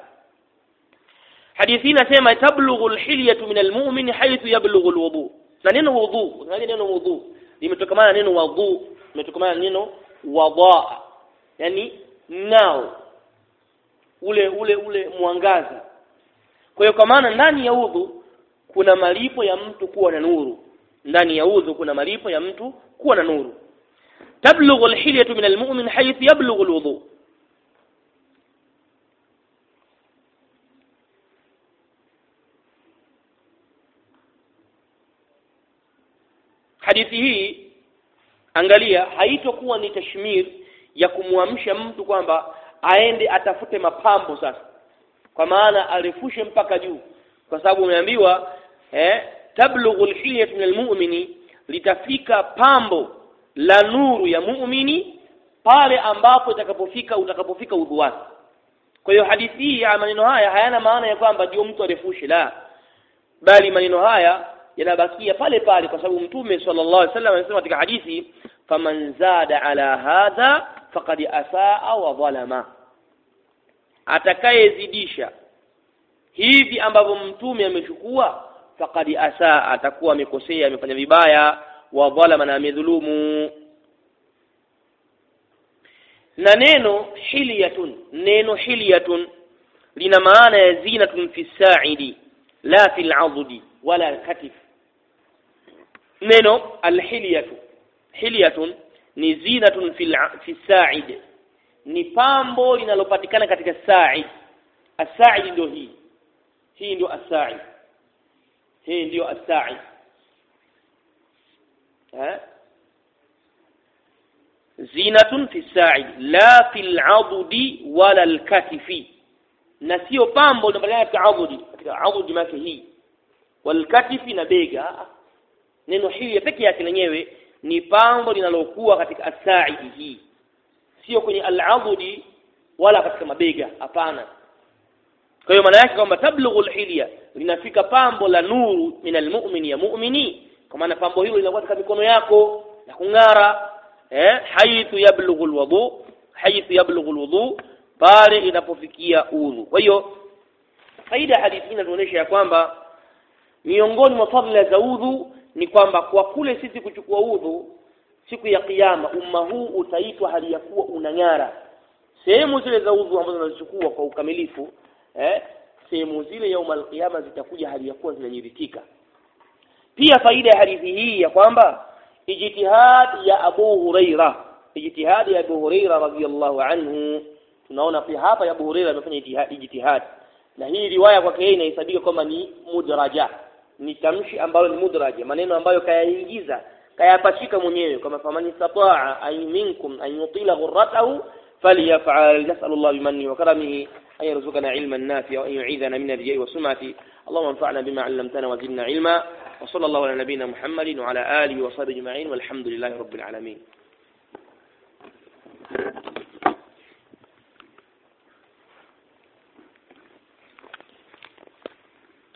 Hadithi inasema tablughu alhilyatu min almu'min haythu yablughu alwudu na neno wudu ngali neno wudu limetokamana neno wudu limetokamana neno wadaa yani nao ule ule ule mwangaza. Kwa hiyo kwa maana ndani ya udhu kuna malipo ya mtu kuwa na nuru. Ndani ya udhu kuna malipo ya mtu kuwa na nuru tablughu الحلية من المؤمن حيث يبلغ الوضوء. Hadithi hii angalia haitokuwa ni tashmir ya kumwamsha mtu kwamba aende atafute mapambo sasa. Kwa maana arefushe mpaka juu. Kwa sababu umeambiwa eh tablughu lhilyatu min almu'mini litafika pambo la nuru ya muumini pale ambapo itakapofika utakapofika udhu wake. Kwa hiyo hadithi hii ya maneno haya hayana maana ya kwamba ndio mtu arefushe la. Bali maneno haya yanabakia pale pale kwa sababu mtume sallallahu alaihi wasallam anasema katika hadithi faman zada ala hadha faqad asaa wa dhalama atakayezidisha hivi ambavyo mtume amechukua faqad asaa atakuwa amekosea amefanya vibaya wa dhalama na amedhulumu. Na neno hilyatun neno hilyatun lina maana ya zinatun fi sa'idi la fi al'adudi wala katif neno alhilyatu hilyatun ni zinatun fi sa'id. Ni pambo linalopatikana katika sa'id. As-sa'id ndio hii. Hii ndio as-sa'id. Hii ndio as-sa'id zinatun fi sa'id la fi al-'adudi wala al-katifi na sio pambo linapatikana katika adudi. Katika adudi make hii. Walkatifi na bega. Neno hili peke yake lenyewe ni pambo linalokuwa katika asaidi hii. Sio kwenye al-adudi wala katika mabega. Hapana. Kwa hiyo maana yake kwamba tablughu al-hilya linafika pambo la nuru min al-mu'min ya mu'mini kwa maana pambo hilo linakuwa katika mikono yako na kung'ara eh haithu yablughu alwudu haithu yablughu alwudu pale inapofikia udhu. Kwa hiyo faida hadithi inatuonyesha ya kwamba miongoni mwa fadhila za udhu ni kwamba kwa kule sisi kuchukua udhu siku ya kiyama umma huu utaitwa hali ya kuwa unang'ara. Sehemu zile za udhu ambazo unazichukua kwa ukamilifu eh sehemu zile yauma alqiyama zitakuja hali ya kuwa zinanyiritika pia faida ya hadithi hii ya kwamba ijtihad ya Abu Huraira ijtihad ya Abu Huraira radhiyallahu anhu tunaona pia hapa ya Abu Huraira amefanya ijtihad na hii riwaya kwake yeye inahesabika kwamba ni mudraja ni tamshi ambalo ni mudraja maneno ambayo kayaingiza kayapachika mwenyewe kama famani stataa ay minkum an yutila ghurratahu falyaf'al nas'al Allah bimanni wa karamihi أن يرزقنا علما نافعا وأن يعيذنا من الرياء والسمعة اللهم انفعنا بما علمتنا وزدنا علما وصلى الله على نبينا محمد وعلى آله وصحبه أجمعين والحمد لله رب العالمين.